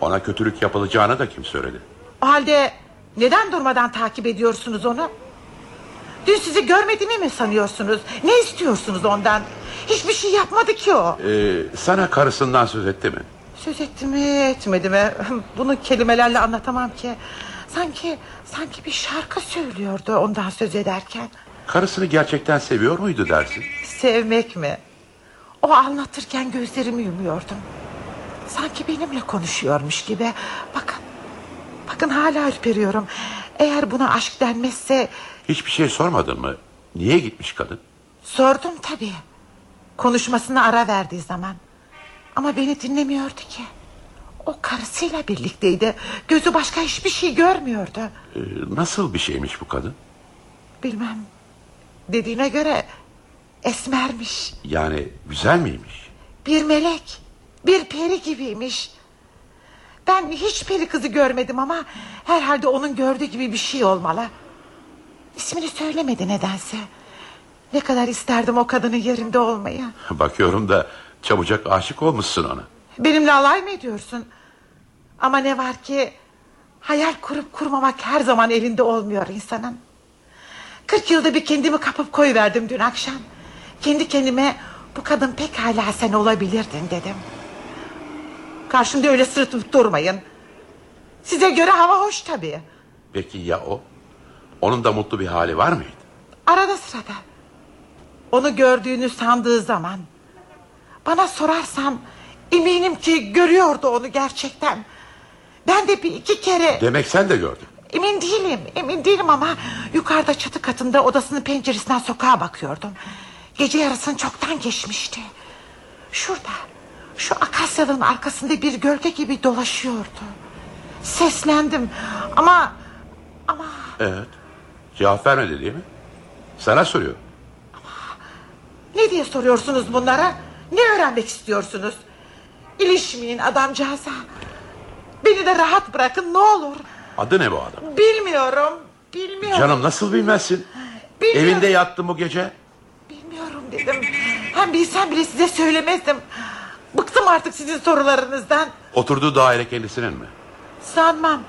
Speaker 3: Ona kötülük yapılacağını da kim söyledi?
Speaker 4: O halde neden durmadan takip ediyorsunuz onu? Dün sizi görmediğimi mi sanıyorsunuz? Ne istiyorsunuz ondan? Hiçbir şey yapmadı ki o.
Speaker 3: Ee, sana karısından söz etti mi?
Speaker 4: Söz etti mi etmedi mi? Bunu kelimelerle anlatamam ki. Sanki sanki bir şarkı söylüyordu ondan söz ederken.
Speaker 3: Karısını gerçekten seviyor muydu dersin?
Speaker 4: Sevmek mi? O anlatırken gözlerimi yumuyordum. Sanki benimle konuşuyormuş gibi. Bakın, bakın hala ürperiyorum. Eğer buna aşk denmezse
Speaker 3: Hiçbir şey sormadın mı? Niye gitmiş kadın?
Speaker 4: sordum tabii. Konuşmasına ara verdiği zaman. Ama beni dinlemiyordu ki. O karısıyla birlikteydi. Gözü başka hiçbir şey görmüyordu.
Speaker 3: Ee, nasıl bir şeymiş bu kadın?
Speaker 4: Bilmem. Dediğine göre esmermiş.
Speaker 3: Yani güzel miymiş?
Speaker 4: Bir melek, bir peri gibiymiş. Ben hiç peri kızı görmedim ama herhalde onun gördüğü gibi bir şey olmalı. İsmini söylemedi nedense. Ne kadar isterdim o kadının yerinde olmayı. *laughs*
Speaker 3: Bakıyorum da çabucak aşık olmuşsun ona.
Speaker 4: Benimle alay mı ediyorsun? Ama ne var ki hayal kurup kurmamak her zaman elinde olmuyor insanın. Kırk yılda bir kendimi kapıp koyuverdim dün akşam. Kendi kendime bu kadın pekala sen olabilirdin dedim. Karşımda öyle sırıtıp durmayın. Size göre hava hoş tabii.
Speaker 3: Peki ya o? Onun da mutlu bir hali var mıydı?
Speaker 4: Arada sırada. Onu gördüğünü sandığı zaman. Bana sorarsan eminim ki görüyordu onu gerçekten. Ben de bir iki kere...
Speaker 3: Demek sen de gördün.
Speaker 4: Emin değilim, emin değilim ama yukarıda çatı katında odasının penceresinden sokağa bakıyordum. Gece yarısını çoktan geçmişti. Şurada, şu akasyaların arkasında bir gölge gibi dolaşıyordu. Seslendim ama ama
Speaker 3: Evet. Cevap vermedi değil mi? Sana soruyor.
Speaker 4: ne diye soruyorsunuz bunlara? Ne öğrenmek istiyorsunuz? İlişmeyin adamcağıza. Beni de rahat bırakın ne olur.
Speaker 3: Adı ne bu adam?
Speaker 4: Bilmiyorum, bilmiyorum.
Speaker 3: Canım nasıl bilmezsin?
Speaker 4: Bilmiyorum.
Speaker 3: Evinde yattı bu gece.
Speaker 4: Bilmiyorum dedim. Hem bilsem bile size söylemezdim. Bıktım artık sizin sorularınızdan.
Speaker 3: Oturduğu daire kendisinin mi?
Speaker 4: Sanmam.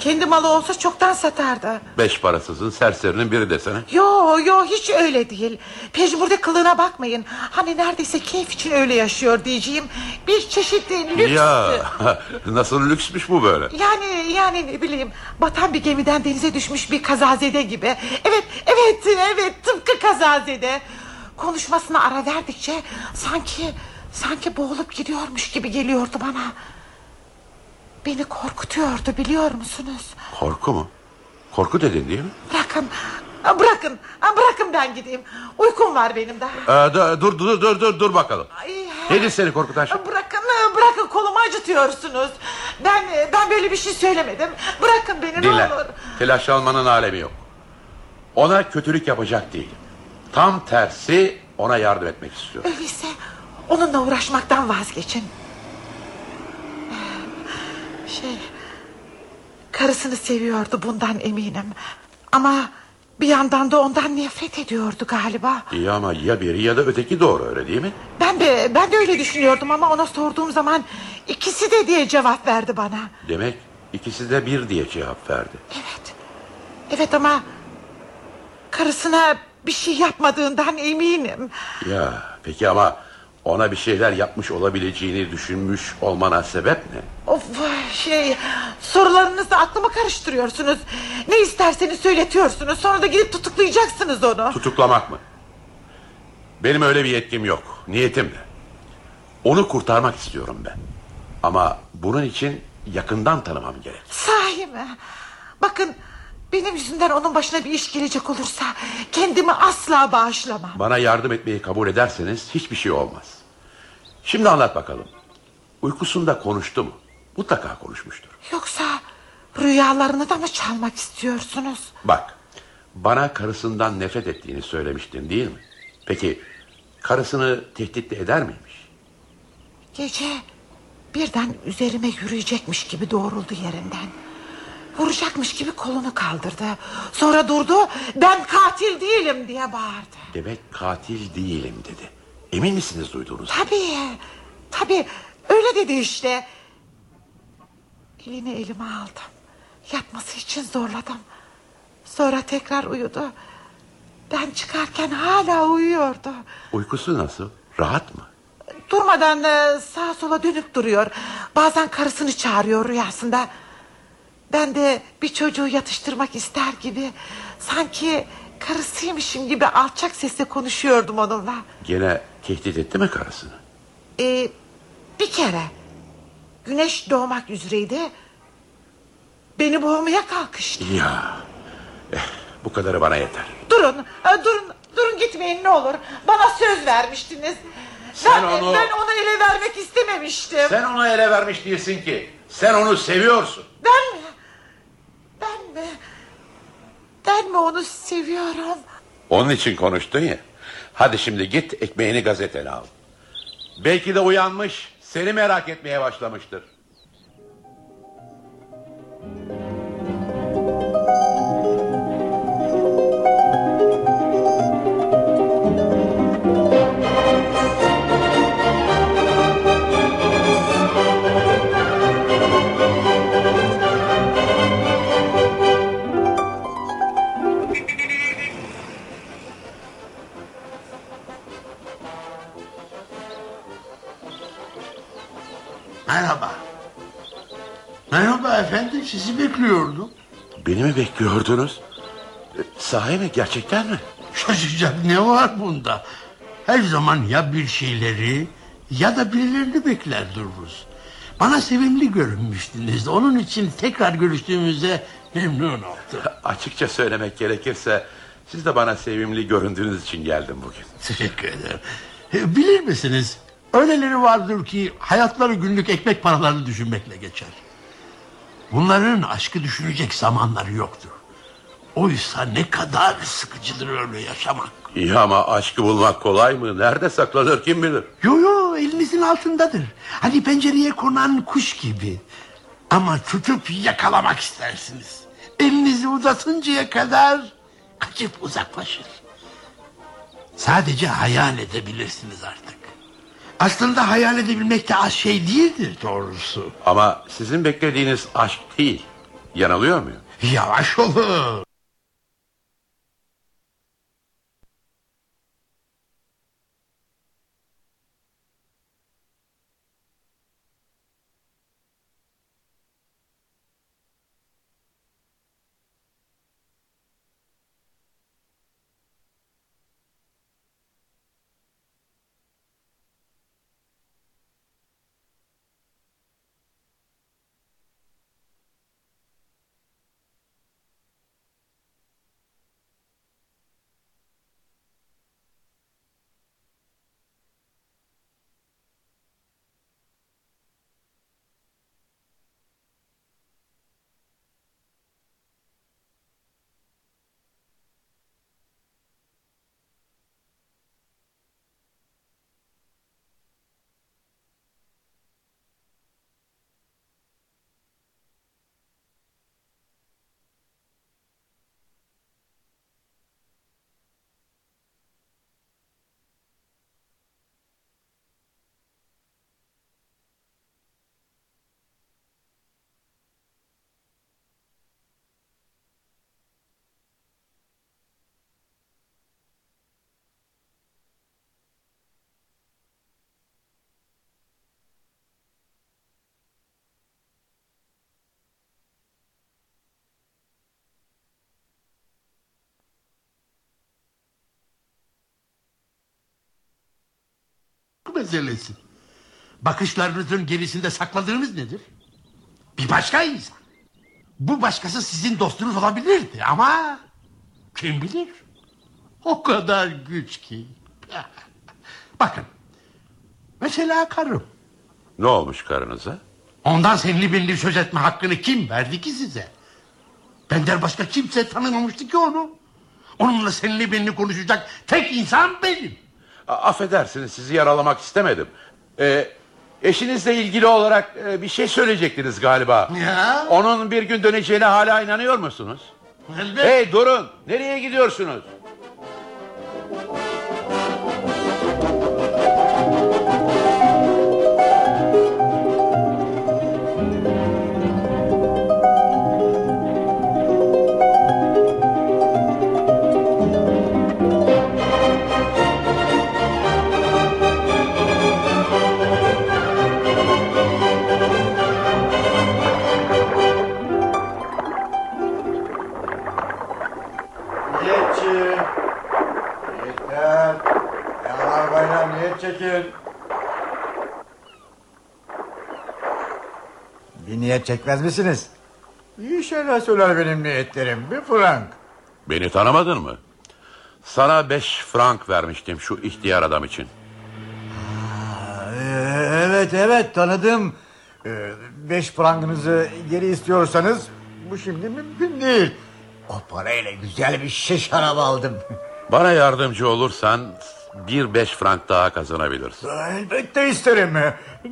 Speaker 4: Kendi malı olsa çoktan satardı.
Speaker 3: Beş parasızın serserinin biri desene.
Speaker 4: Yo yo hiç öyle değil. Pejmurde kılığına bakmayın. Hani neredeyse keyif için öyle yaşıyor diyeceğim. Bir çeşit lüks.
Speaker 3: Ya *laughs* nasıl lüksmüş bu böyle?
Speaker 4: Yani yani ne bileyim batan bir gemiden denize düşmüş bir kazazede gibi. Evet evet evet tıpkı kazazede. Konuşmasına ara verdikçe sanki sanki boğulup gidiyormuş gibi geliyordu bana. Beni korkutuyordu biliyor musunuz?
Speaker 3: Korku mu? Korku dedin değil mi?
Speaker 4: Bırakın bırakın bırakın ben gideyim. Uykum var benim daha.
Speaker 3: Ee, dur, dur dur dur dur bakalım.
Speaker 4: Ay,
Speaker 3: Nedir seni korkutan şey?
Speaker 4: Bırakın bırakın kolumu acıtıyorsunuz. Ben ben böyle bir şey söylemedim. Bırakın beni
Speaker 3: Dinle.
Speaker 4: ne olur.
Speaker 3: Telaşlanmanın alemi yok. Ona kötülük yapacak değilim. Tam tersi ona yardım etmek istiyorum.
Speaker 4: Öyleyse onunla uğraşmaktan vazgeçin. Şey... Karısını seviyordu bundan eminim. Ama bir yandan da ondan nefret ediyordu galiba.
Speaker 3: İyi ama ya biri ya da öteki doğru öyle değil mi?
Speaker 4: Ben de ben de öyle düşünüyordum ama ona sorduğum zaman ikisi de diye cevap verdi bana.
Speaker 3: Demek ikisi de bir diye cevap verdi.
Speaker 4: Evet. Evet ama karısına bir şey yapmadığından eminim.
Speaker 3: Ya peki ama ona bir şeyler yapmış olabileceğini düşünmüş olmana sebep ne?
Speaker 4: Of şey sorularınızla aklımı karıştırıyorsunuz. Ne isterseniz söyletiyorsunuz. Sonra da gidip tutuklayacaksınız onu.
Speaker 3: Tutuklamak mı? Benim öyle bir yetkim yok. Niyetim de. Onu kurtarmak istiyorum ben. Ama bunun için yakından tanımam gerek.
Speaker 4: Sahi mi? Bakın benim yüzümden onun başına bir iş gelecek olursa kendimi asla bağışlamam.
Speaker 3: Bana yardım etmeyi kabul ederseniz hiçbir şey olmaz. Şimdi anlat bakalım. Uykusunda konuştu mu? Mutlaka konuşmuştur.
Speaker 4: Yoksa rüyalarını da mı çalmak istiyorsunuz?
Speaker 3: Bak, bana karısından nefret ettiğini söylemiştin değil mi? Peki karısını tehdit de eder miymiş?
Speaker 4: Gece birden üzerime yürüyecekmiş gibi doğruldu yerinden. Vuracakmış gibi kolunu kaldırdı. Sonra durdu ben katil değilim diye bağırdı.
Speaker 3: Demek katil değilim dedi. Emin misiniz duyduğunuz?
Speaker 4: Tabii tabii öyle dedi işte. Elini elime aldım. Yatması için zorladım. Sonra tekrar uyudu. Ben çıkarken hala uyuyordu.
Speaker 3: Uykusu nasıl? Rahat mı?
Speaker 4: Durmadan e, sağa sola dönüp duruyor. Bazen karısını çağırıyor rüyasında. Ben de bir çocuğu yatıştırmak ister gibi... ...sanki karısıymışım gibi alçak sesle konuşuyordum onunla.
Speaker 3: Gene tehdit etti mi karısını?
Speaker 4: Ee, bir kere güneş doğmak üzereydi. Beni boğmaya kalkıştı.
Speaker 3: Ya, eh, bu kadarı bana yeter.
Speaker 4: Durun, e, durun, durun gitmeyin ne olur. Bana söz vermiştiniz.
Speaker 3: Sen
Speaker 4: ben,
Speaker 3: onu-
Speaker 4: ben onu ele vermek istememiştim.
Speaker 3: Sen ona ele vermiş değilsin ki. Sen onu seviyorsun.
Speaker 4: Ben mi? Ben mi? Ben mi onu seviyorum?
Speaker 3: Onun için konuştun ya. Hadi şimdi git ekmeğini gazetene al. Belki de uyanmış, seni merak etmeye başlamıştır.
Speaker 6: Merhaba. Sizi bekliyordum.
Speaker 3: Beni mi bekliyordunuz? E, Sahi mi, gerçekten mi?
Speaker 6: Şaşacak ne var bunda? Her zaman ya bir şeyleri ya da birilerini bekler dururuz. Bana sevimli görünmüştünüz. Onun için tekrar görüştüğümüzde memnun oldum. *laughs*
Speaker 3: Açıkça söylemek gerekirse... ...siz de bana sevimli göründüğünüz için geldim bugün.
Speaker 6: Teşekkür ederim. E, Bilir misiniz? Öyleleri vardır ki hayatları günlük ekmek paralarını düşünmekle geçer. Bunların aşkı düşünecek zamanları yoktur. Oysa ne kadar sıkıcıdır öyle yaşamak.
Speaker 3: İyi ama aşkı bulmak kolay mı? Nerede saklanır kim bilir?
Speaker 6: Yo yo elinizin altındadır. Hani pencereye konan kuş gibi. Ama tutup yakalamak istersiniz. Elinizi uzatıncaya kadar kaçıp uzaklaşır. Sadece hayal edebilirsiniz artık. Aslında hayal edebilmek de az şey değildir doğrusu.
Speaker 3: Ama sizin beklediğiniz aşk değil. Yanılıyor muyum?
Speaker 6: Yavaş olun. Meselesi. Bakışlarınızın gerisinde sakladığınız nedir? Bir başka insan. Bu başkası sizin dostunuz olabilirdi ama kim bilir? O kadar güç ki. *laughs* Bakın. Mesela karım.
Speaker 3: Ne olmuş karınıza?
Speaker 6: Ondan senli benli söz etme hakkını kim verdi ki size? Benden başka kimse tanımamıştı ki onu. Onunla senli benli konuşacak tek insan benim.
Speaker 3: Affedersiniz sizi yaralamak istemedim. Ee, eşinizle ilgili olarak e, bir şey söyleyecektiniz galiba.
Speaker 6: Ya?
Speaker 3: Onun bir gün döneceğine hala inanıyor musunuz?
Speaker 6: Elbet.
Speaker 3: Hey durun. Nereye gidiyorsunuz?
Speaker 1: Niyet çekmez misiniz? İyi şeyler söyler benim niyetlerim. Bir frank.
Speaker 3: Beni tanımadın mı? Sana beş frank vermiştim şu ihtiyar adam için.
Speaker 1: Ee, evet evet tanıdım. Ee, beş frankınızı geri istiyorsanız bu şimdi mümkün değil. O parayla güzel bir şiş araba aldım. *laughs*
Speaker 3: Bana yardımcı olursan bir beş frank daha kazanabilirsin.
Speaker 1: Elbette isterim.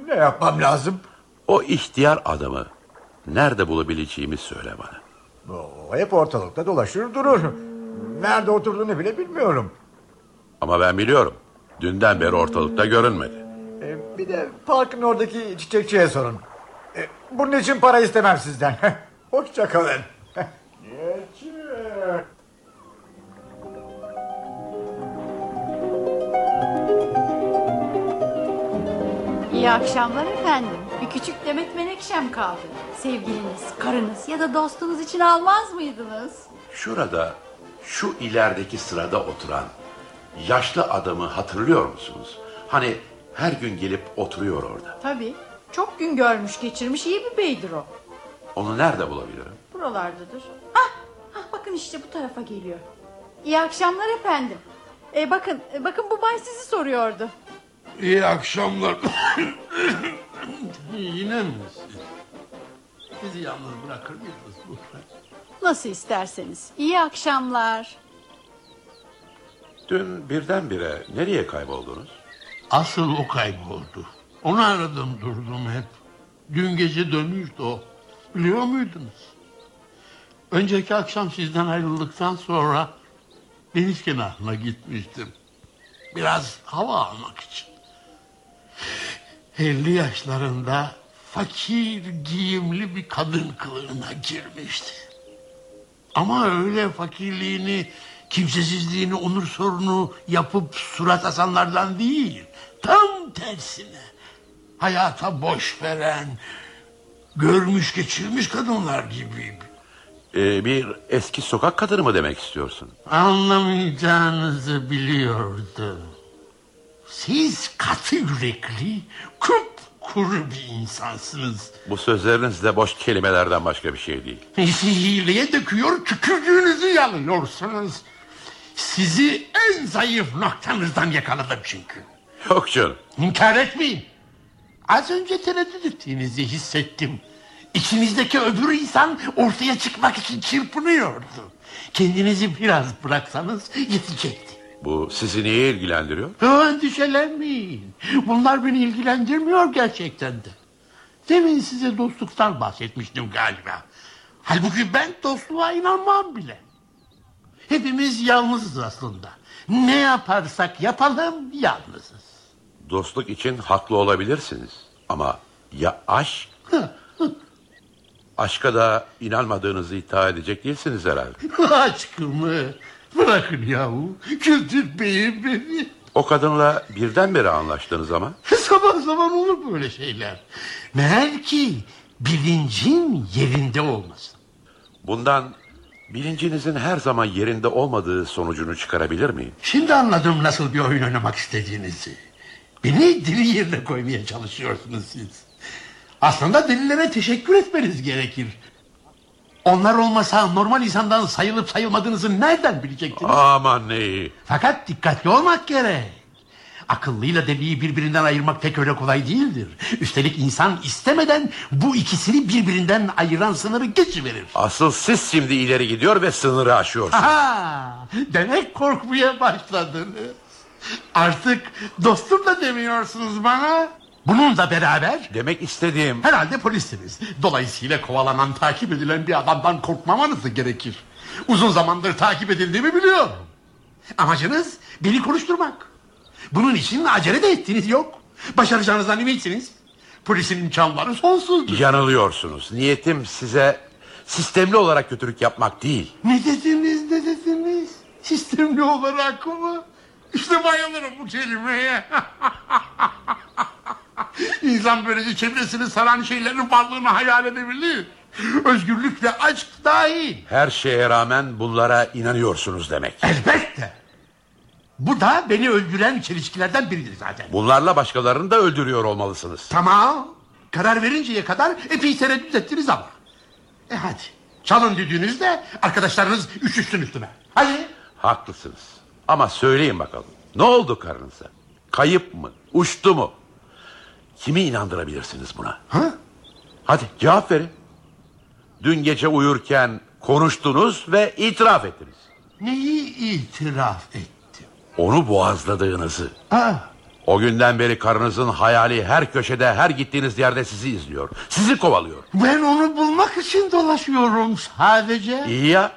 Speaker 1: Ne yapmam lazım?
Speaker 3: O ihtiyar adamı nerede bulabileceğimi söyle bana.
Speaker 1: O hep ortalıkta dolaşır durur. Nerede oturduğunu bile bilmiyorum.
Speaker 3: Ama ben biliyorum. Dünden beri ortalıkta görünmedi.
Speaker 1: Ee, bir de parkın oradaki çiçekçiye sorun. Ee, bunun için para istemem sizden. *laughs* Hoşça kalın. *laughs* Geçin.
Speaker 7: İyi akşamlar efendim. Bir küçük demet menekşem kaldı. Sevgiliniz, karınız ya da dostunuz için almaz mıydınız?
Speaker 3: Şurada şu ilerideki sırada oturan yaşlı adamı hatırlıyor musunuz? Hani her gün gelip oturuyor orada.
Speaker 7: Tabii. Çok gün görmüş geçirmiş iyi bir beydir o.
Speaker 3: Onu nerede bulabilirim?
Speaker 7: Buralardadır. Ah, ah bakın işte bu tarafa geliyor. İyi akşamlar efendim. E, bakın, e, bakın bu bay sizi soruyordu.
Speaker 6: İyi akşamlar. *coughs* Yine mi siz? Bizi yalnız bırakır mısınız lütfen?
Speaker 7: Nasıl isterseniz. İyi akşamlar.
Speaker 3: Dün birdenbire nereye kayboldunuz?
Speaker 6: Asıl o kayboldu. Onu aradım durdum hep. Dün gece dönmüştü o. Biliyor muydunuz? Önceki akşam sizden ayrıldıktan sonra deniz kenarına gitmiştim. Biraz hava almak için. 50 yaşlarında fakir giyimli bir kadın kılığına girmişti. Ama öyle fakirliğini, kimsesizliğini, onur sorunu yapıp surat asanlardan değil. Tam tersine. Hayata boş veren, görmüş geçirmiş kadınlar gibiydi.
Speaker 3: Ee, bir eski sokak kadını mı demek istiyorsun?
Speaker 6: Anlamayacağınızı biliyordum. Siz katı yürekli, küp kuru bir insansınız.
Speaker 3: Bu sözleriniz de boş kelimelerden başka bir şey değil.
Speaker 6: Hileye döküyor, tükürdüğünüzü yalıyorsunuz. Sizi en zayıf noktanızdan yakaladım çünkü.
Speaker 3: Yok canım.
Speaker 6: İnkar etmeyin. Az önce tereddüt ettiğinizi hissettim. İçinizdeki öbür insan ortaya çıkmak için çırpınıyordu. Kendinizi biraz bıraksanız yetecekti.
Speaker 3: Bu sizi niye ilgilendiriyor?
Speaker 6: Yo, endişelenmeyin. Bunlar beni ilgilendirmiyor gerçekten de. Demin size dostluktan bahsetmiştim galiba. Halbuki ben dostluğa inanmam bile. Hepimiz yalnızız aslında. Ne yaparsak yapalım yalnızız.
Speaker 3: Dostluk için haklı olabilirsiniz. Ama ya aşk? Aşka da inanmadığınızı iddia edecek değilsiniz herhalde. *laughs*
Speaker 6: Aşkımı bırakın yahu. Güldürmeyin beni.
Speaker 3: O kadınla birdenbire anlaştınız ama. *laughs*
Speaker 6: Zaman zaman olur böyle şeyler. Meğer ki bilincin yerinde olmasın.
Speaker 3: Bundan bilincinizin her zaman yerinde olmadığı sonucunu çıkarabilir miyim?
Speaker 6: Şimdi anladım nasıl bir oyun oynamak istediğinizi. Beni deli yerine koymaya çalışıyorsunuz siz. Aslında delilere teşekkür etmeniz gerekir. Onlar olmasa normal insandan sayılıp sayılmadığınızı nereden bilecektiniz?
Speaker 3: Aman neyi.
Speaker 6: Fakat dikkatli olmak gerek. Akıllıyla deliyi birbirinden ayırmak pek öyle kolay değildir. Üstelik insan istemeden bu ikisini birbirinden ayıran sınırı geçiverir.
Speaker 3: Asıl siz şimdi ileri gidiyor ve sınırı aşıyorsunuz.
Speaker 6: Aha, demek korkmaya başladınız. Artık dostum da demiyorsunuz bana. Bununla beraber
Speaker 3: Demek istediğim...
Speaker 6: herhalde polissiniz. Dolayısıyla kovalanan, takip edilen bir adamdan korkmamanız gerekir. Uzun zamandır takip edildiğimi biliyorum. Amacınız beni konuşturmak. Bunun için acele de ettiğiniz yok. Başaracağınızdan eminsiniz. Polisin imkanları sonsuzdur.
Speaker 3: Yanılıyorsunuz. Niyetim size sistemli olarak kötülük yapmak değil.
Speaker 6: Ne dediniz ne dediniz? Sistemli olarak mı? İşte bayılırım bu kelimeye. *laughs* İnsan böylece çevresini saran şeylerin varlığını hayal edebilir. Özgürlük ve aşk dahil.
Speaker 3: Her şeye rağmen bunlara inanıyorsunuz demek.
Speaker 6: Elbette. Bu da beni öldüren çelişkilerden biridir zaten.
Speaker 3: Bunlarla başkalarını da öldürüyor olmalısınız.
Speaker 6: Tamam. Karar verinceye kadar epey tereddüt ettiniz ama. E hadi. Çalın düdüğünüzle arkadaşlarınız üşüşsün üstüme. Hadi.
Speaker 3: Haklısınız. Ama söyleyin bakalım. Ne oldu karınıza? Kayıp mı? Uçtu mu? Kimi inandırabilirsiniz buna?
Speaker 6: Ha?
Speaker 3: Hadi cevap verin. Dün gece uyurken konuştunuz ve itiraf ettiniz.
Speaker 6: Neyi itiraf ettim?
Speaker 3: Onu boğazladığınızı.
Speaker 6: Ha.
Speaker 3: O günden beri karınızın hayali her köşede, her gittiğiniz yerde sizi izliyor. Sizi kovalıyor.
Speaker 6: Ben onu bulmak için dolaşıyorum sadece.
Speaker 3: İyi ya.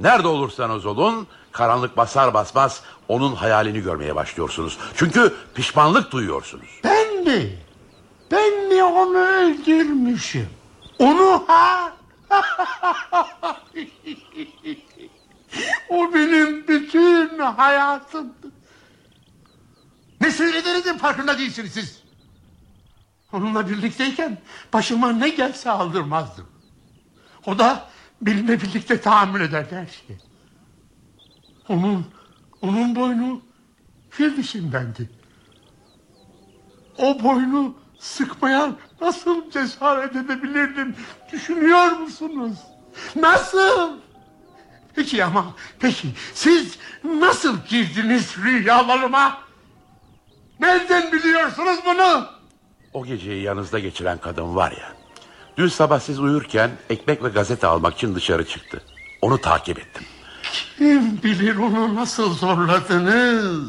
Speaker 3: Nerede olursanız olun, karanlık basar basmaz onun hayalini görmeye başlıyorsunuz. Çünkü pişmanlık duyuyorsunuz.
Speaker 6: Ben mi? Ben mi onu öldürmüşüm? Onu ha? *laughs* o benim bütün hayatımdı. Ne söylediğinizin farkında değilsiniz siz. Onunla birlikteyken başıma ne gelse aldırmazdım. O da benimle birlikte tahammül ederdi her şeyi. Onun, onun boynu fil dişindendi. O boynu sıkmaya nasıl cesaret edebilirdim düşünüyor musunuz? Nasıl? Peki ama peki siz nasıl girdiniz rüyalarıma? Nereden biliyorsunuz bunu?
Speaker 3: O geceyi yanınızda geçiren kadın var ya. Dün sabah siz uyurken ekmek ve gazete almak için dışarı çıktı. Onu takip ettim.
Speaker 6: Kim bilir onu nasıl zorladınız?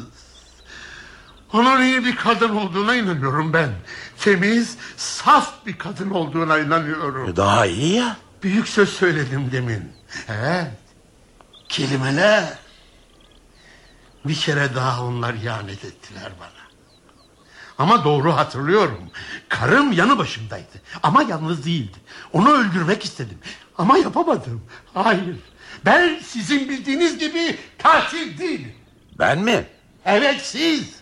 Speaker 6: Onun iyi bir kadın olduğuna inanıyorum ben. Temiz, saf bir kadın olduğuna inanıyorum.
Speaker 3: E, Daha iyi ya.
Speaker 6: Büyük söz söyledim demin. Evet. Kelimeler. Bir kere daha onlar ihanet ettiler bana. Ama doğru hatırlıyorum. Karım yanı başımdaydı. Ama yalnız değildi. Onu öldürmek istedim. Ama yapamadım. Hayır. Ben sizin bildiğiniz gibi katil değilim.
Speaker 3: Ben mi?
Speaker 6: Evet siz.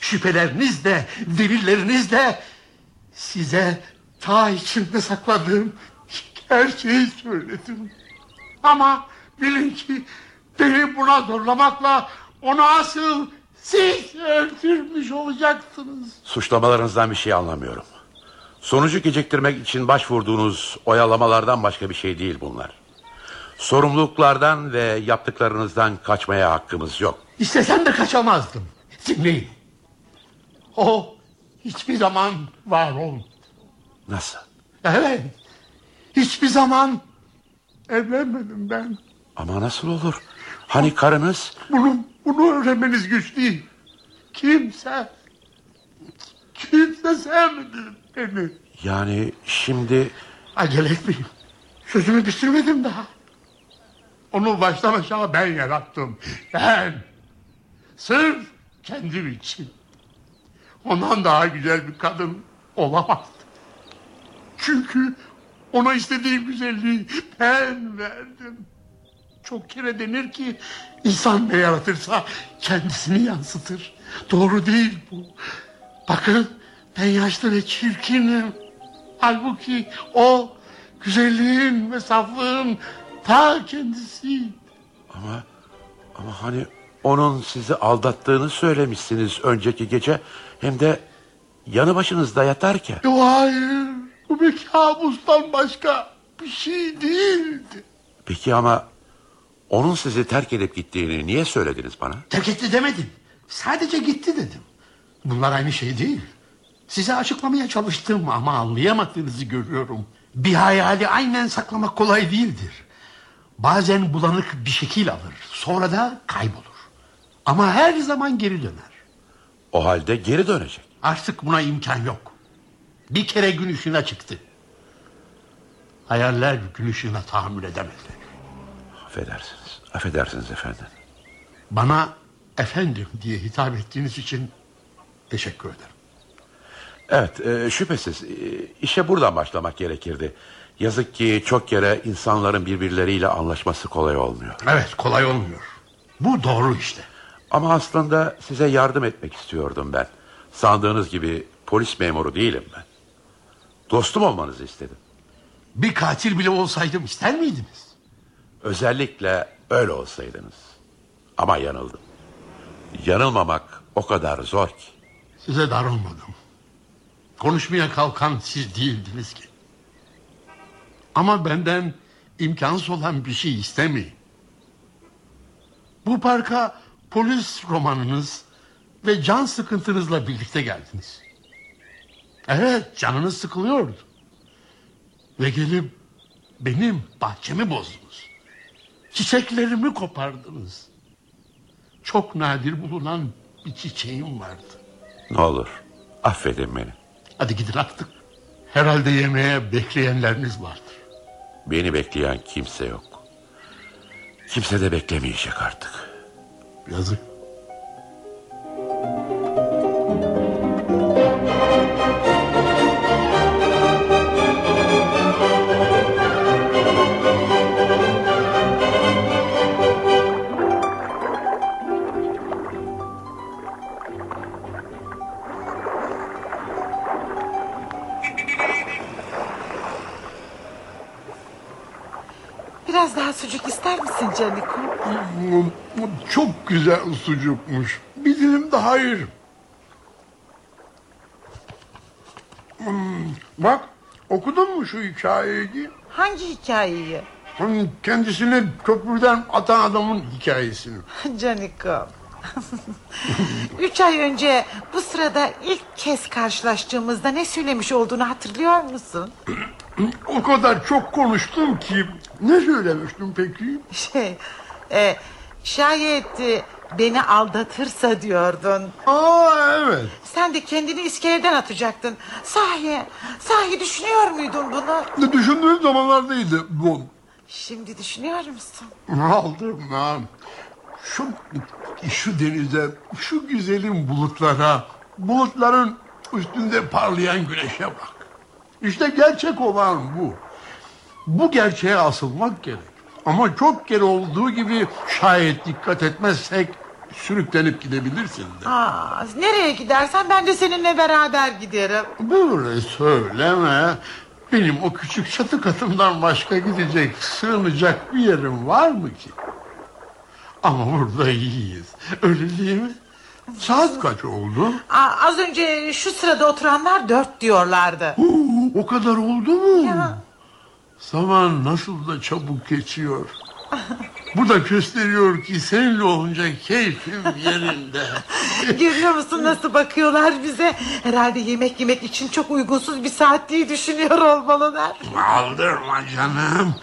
Speaker 6: Şüphelerinizle, delillerinizle size ta içimde sakladığım her şeyi söyledim. Ama bilin ki beni buna zorlamakla onu asıl siz öldürmüş olacaksınız.
Speaker 3: Suçlamalarınızdan bir şey anlamıyorum. Sonucu geciktirmek için başvurduğunuz oyalamalardan başka bir şey değil bunlar. Sorumluluklardan ve yaptıklarınızdan kaçmaya hakkımız yok.
Speaker 6: İstesem de kaçamazdım. Dinleyin. O hiçbir zaman var olmadı.
Speaker 3: Nasıl?
Speaker 6: Evet. Hiçbir zaman evlenmedim ben.
Speaker 3: Ama nasıl olur? Hani karınız?
Speaker 6: Bunu, bunu öğrenmeniz güç değil. Kimse, kimse sevmedi beni.
Speaker 3: Yani şimdi
Speaker 6: Acele etmeyin. Sözümü bitirmedim daha. Onu baştan aşağı ben yarattım. Ben. Sırf kendim için. Ondan daha güzel bir kadın olamazdı. Çünkü ona istediğim güzelliği ben verdim. Çok kere denir ki insan ne yaratırsa kendisini yansıtır. Doğru değil bu. Bakın ben yaşlı ve çirkinim. Halbuki o güzelliğin ve saflığın ta kendisi.
Speaker 3: ama ama hani onun sizi aldattığını söylemişsiniz önceki gece. Hem de yanı başınızda yatarken.
Speaker 6: Hayır. Bu bir kabustan başka bir şey değildi.
Speaker 3: Peki ama onun sizi terk edip gittiğini niye söylediniz bana?
Speaker 6: Terk etti demedim. Sadece gitti dedim. Bunlar aynı şey değil. Size açıklamaya çalıştım ama anlayamadığınızı görüyorum. Bir hayali aynen saklamak kolay değildir. Bazen bulanık bir şekil alır. Sonra da kaybolur. Ama her zaman geri döner.
Speaker 3: O halde geri dönecek.
Speaker 6: Artık buna imkan yok. Bir kere gün ışığına çıktı. Hayaller gün ışığına tahammül edemezler.
Speaker 3: Affedersiniz. Affedersiniz efendim.
Speaker 6: Bana efendim diye hitap ettiğiniz için teşekkür ederim.
Speaker 3: Evet e, şüphesiz e, işe buradan başlamak gerekirdi. Yazık ki çok kere insanların birbirleriyle anlaşması kolay olmuyor.
Speaker 6: Evet kolay olmuyor. Bu doğru işte.
Speaker 3: Ama aslında size yardım etmek istiyordum ben. Sandığınız gibi polis memuru değilim ben. Dostum olmanızı istedim.
Speaker 6: Bir katil bile olsaydım ister miydiniz?
Speaker 3: Özellikle öyle olsaydınız. Ama yanıldım. Yanılmamak o kadar zor ki.
Speaker 6: Size darılmadım. Konuşmaya kalkan siz değildiniz ki. Ama benden imkansız olan bir şey istemeyin. Bu parka polis romanınız ve can sıkıntınızla birlikte geldiniz. Evet canınız sıkılıyordu. Ve gelip benim bahçemi bozdunuz. Çiçeklerimi kopardınız. Çok nadir bulunan bir çiçeğim vardı.
Speaker 3: Ne olur affedin beni.
Speaker 6: Hadi gidin artık. Herhalde yemeğe bekleyenleriniz vardır.
Speaker 3: Beni bekleyen kimse yok. Kimse de beklemeyecek artık.
Speaker 6: Yazık.
Speaker 4: Biraz daha sucuk ister misin Caniko?
Speaker 6: Çok güzel sucukmuş. Bir dilim daha yerim. Hmm, Bak okudun mu şu hikayeyi?
Speaker 4: Hangi hikayeyi?
Speaker 6: Hmm, Kendisini köprüden atan adamın hikayesini. *laughs*
Speaker 4: Caniko. *laughs* Üç ay önce bu sırada ilk kez karşılaştığımızda ne söylemiş olduğunu hatırlıyor musun? *clears throat*
Speaker 6: O kadar çok konuştum ki ne söylemiştim peki?
Speaker 4: Şey, e, şayet e, beni aldatırsa diyordun.
Speaker 6: Aa evet.
Speaker 4: Sen de kendini iskeleden atacaktın. Sahi, sahi düşünüyor muydun bunu?
Speaker 6: Ne düşündüğüm zamanlardaydı bu.
Speaker 4: Şimdi düşünüyor musun?
Speaker 6: Aldım lan. Şu, şu denize, şu güzelim bulutlara, bulutların üstünde parlayan güneşe bak. İşte gerçek olan bu. Bu gerçeğe asılmak gerek. Ama çok kere olduğu gibi şayet dikkat etmezsek sürüklenip gidebilirsin de.
Speaker 4: Aa, nereye gidersen ben de seninle beraber giderim.
Speaker 6: Böyle söyleme. Benim o küçük çatı katımdan başka gidecek, sığınacak bir yerim var mı ki? Ama burada iyiyiz. Öyle değil mi? Saat kaç oldu?
Speaker 4: Aa, az önce şu sırada oturanlar dört diyorlardı.
Speaker 6: Huu, o kadar oldu mu?
Speaker 4: Ya.
Speaker 6: Zaman nasıl da çabuk geçiyor. Bu da gösteriyor ki seninle olunca keyfim yerinde. *laughs*
Speaker 4: Görüyor musun nasıl bakıyorlar bize? Herhalde yemek yemek için çok uygunsuz bir saat diye düşünüyor olmalılar.
Speaker 6: Aldırma canım.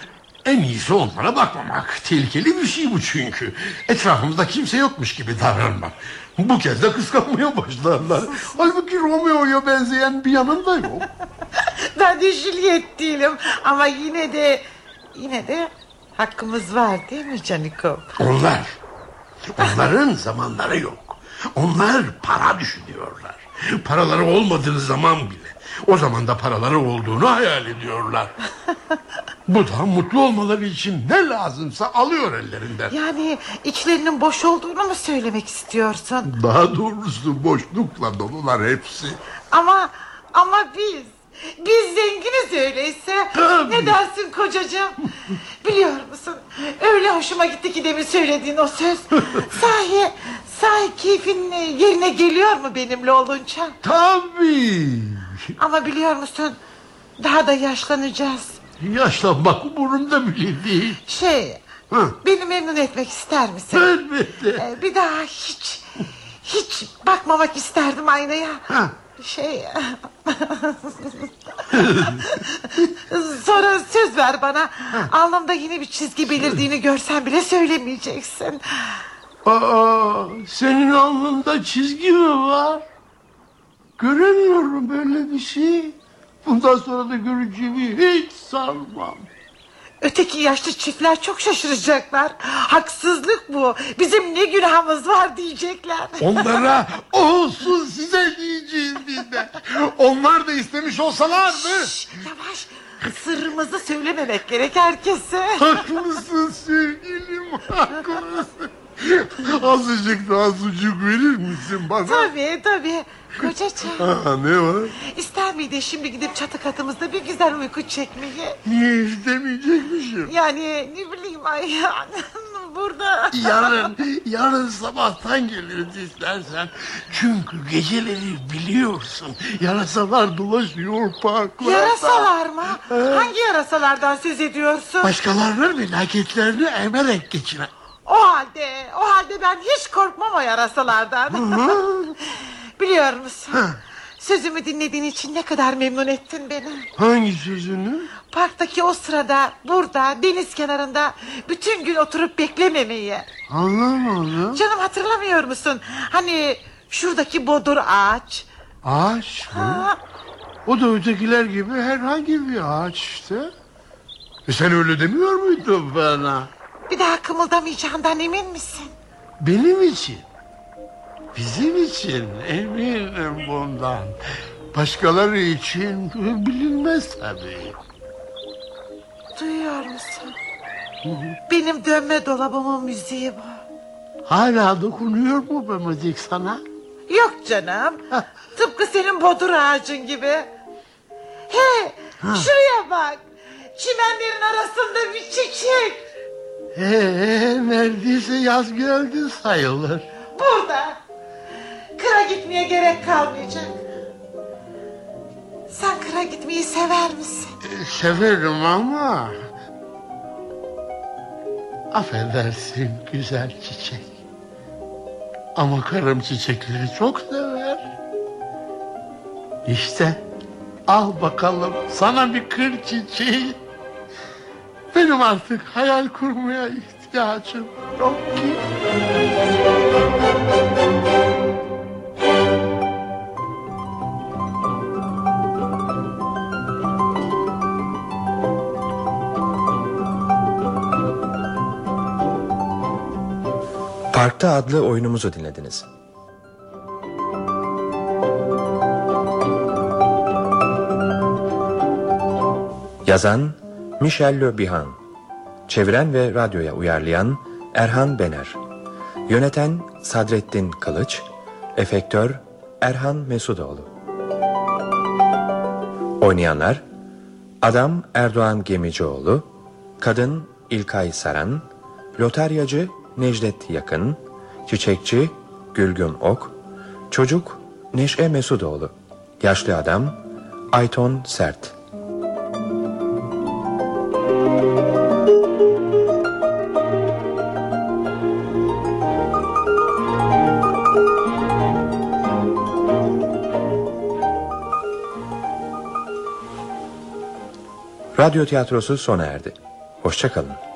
Speaker 6: En iyisi onlara bakmamak. Tehlikeli bir şey bu çünkü. Etrafımızda kimse yokmuş gibi davranmak. Bu kez de kıskanmaya başlarlar. Halbuki Romeo'ya benzeyen bir yanında yok. *laughs*
Speaker 4: Ben de Juliet değilim ama yine de yine de hakkımız var değil mi Caniko?
Speaker 6: Onlar. Onların zamanları yok. Onlar para düşünüyorlar. Paraları olmadığı zaman bile. O zaman da paraları olduğunu hayal ediyorlar. *laughs* Bu da mutlu olmaları için ne lazımsa alıyor ellerinden.
Speaker 4: Yani içlerinin boş olduğunu mu söylemek istiyorsun?
Speaker 6: Daha doğrusu boşlukla dolular hepsi.
Speaker 4: Ama ama biz biz zenginiz öyleyse. Ne dersin kocacığım? Biliyor musun? Öyle Öyle hoşuma gitti ki demin söylediğin o söz. *laughs* sahi, sahi keyfin yerine geliyor mu benimle olunca?
Speaker 6: Tabii.
Speaker 4: Ama biliyor musun daha da yaşlanacağız.
Speaker 6: Yaşlanmak umurumda bile değil.
Speaker 4: Şey,
Speaker 6: Hı.
Speaker 4: beni memnun etmek ister misin?
Speaker 6: Elbette.
Speaker 4: Ee, bir daha hiç, hiç bakmamak isterdim aynaya.
Speaker 6: Ha.
Speaker 4: Şey... Sonra söz ver bana. Alnımda yeni bir çizgi belirdiğini görsen bile söylemeyeceksin.
Speaker 6: Aa, senin alnında çizgi mi var? Göremiyorum böyle bir şey. Bundan sonra da göreceğimi hiç sanmam.
Speaker 4: Öteki yaşlı çiftler çok şaşıracaklar. Haksızlık bu. Bizim ne günahımız var diyecekler.
Speaker 6: Onlara olsun de. Onlar da istemiş olsalardı.
Speaker 4: Şş, Yavaş. Sırrımızı söylememek gerek herkese.
Speaker 6: Haklısın sevgilim haklısın. Azıcık daha sucuk verir misin bana?
Speaker 4: Tabii tabii. Kocacığım.
Speaker 6: Ha, ne var?
Speaker 4: İster miydin şimdi gidip çatı katımızda bir güzel uyku çekmeyi?
Speaker 6: Niye istemeyecekmişim?
Speaker 4: Yani ne bileyim ay burada.
Speaker 6: Yarın, yarın sabahtan geliriz istersen. Çünkü geceleri biliyorsun. Yarasalar dolaşıyor parklarda.
Speaker 4: Yarasalar mı? Hangi yarasalardan söz ediyorsun?
Speaker 6: Başkalarının felaketlerini emerek geçiren.
Speaker 4: O halde, o halde ben hiç korkmam o yarasalardan. *laughs* Biliyor musun? Sözümü dinlediğin için ne kadar memnun ettin beni.
Speaker 6: Hangi sözünü?
Speaker 4: Parktaki o sırada, burada, deniz kenarında bütün gün oturup beklememeyi.
Speaker 6: Anlamadım.
Speaker 4: Canım hatırlamıyor musun? Hani şuradaki bodur ağaç.
Speaker 6: Ağaç mı?
Speaker 4: Ha,
Speaker 6: O da ötekiler gibi herhangi bir ağaç işte. E sen öyle demiyor muydun bana?
Speaker 4: bir daha kımıldamayacağından emin misin?
Speaker 6: Benim için. Bizim için eminim bundan. Başkaları için bilinmez tabii.
Speaker 4: Duyuyor musun? Benim dönme dolabımın müziği bu.
Speaker 6: Hala dokunuyor mu bu müzik sana?
Speaker 4: Yok canım. Tıpkı senin bodur ağacın gibi. He, şuraya bak. Çimenlerin arasında bir çiçek.
Speaker 6: Ee, neredeyse yaz geldi sayılır.
Speaker 4: Burada. Kıra gitmeye gerek kalmayacak. Sen kıra gitmeyi sever misin?
Speaker 6: Ee, Severim ama... Affedersin güzel çiçek. Ama karım çiçekleri çok sever. İşte al bakalım sana bir kır çiçeği. Benim artık hayal kurmaya ihtiyacım yok ki.
Speaker 2: Parkta adlı oyunumuzu dinlediniz. Yazan Michel Le Bihan Çeviren ve radyoya uyarlayan Erhan Bener. Yöneten Sadrettin Kılıç. Efektör Erhan Mesudoğlu. Oynayanlar Adam Erdoğan Gemicioğlu Kadın İlkay Saran Lotaryacı Necdet Yakın Çiçekçi Gülgün Ok Çocuk Neşe Mesudoğlu Yaşlı Adam Ayton Sert Radyo tiyatrosu sona erdi. Hoşçakalın.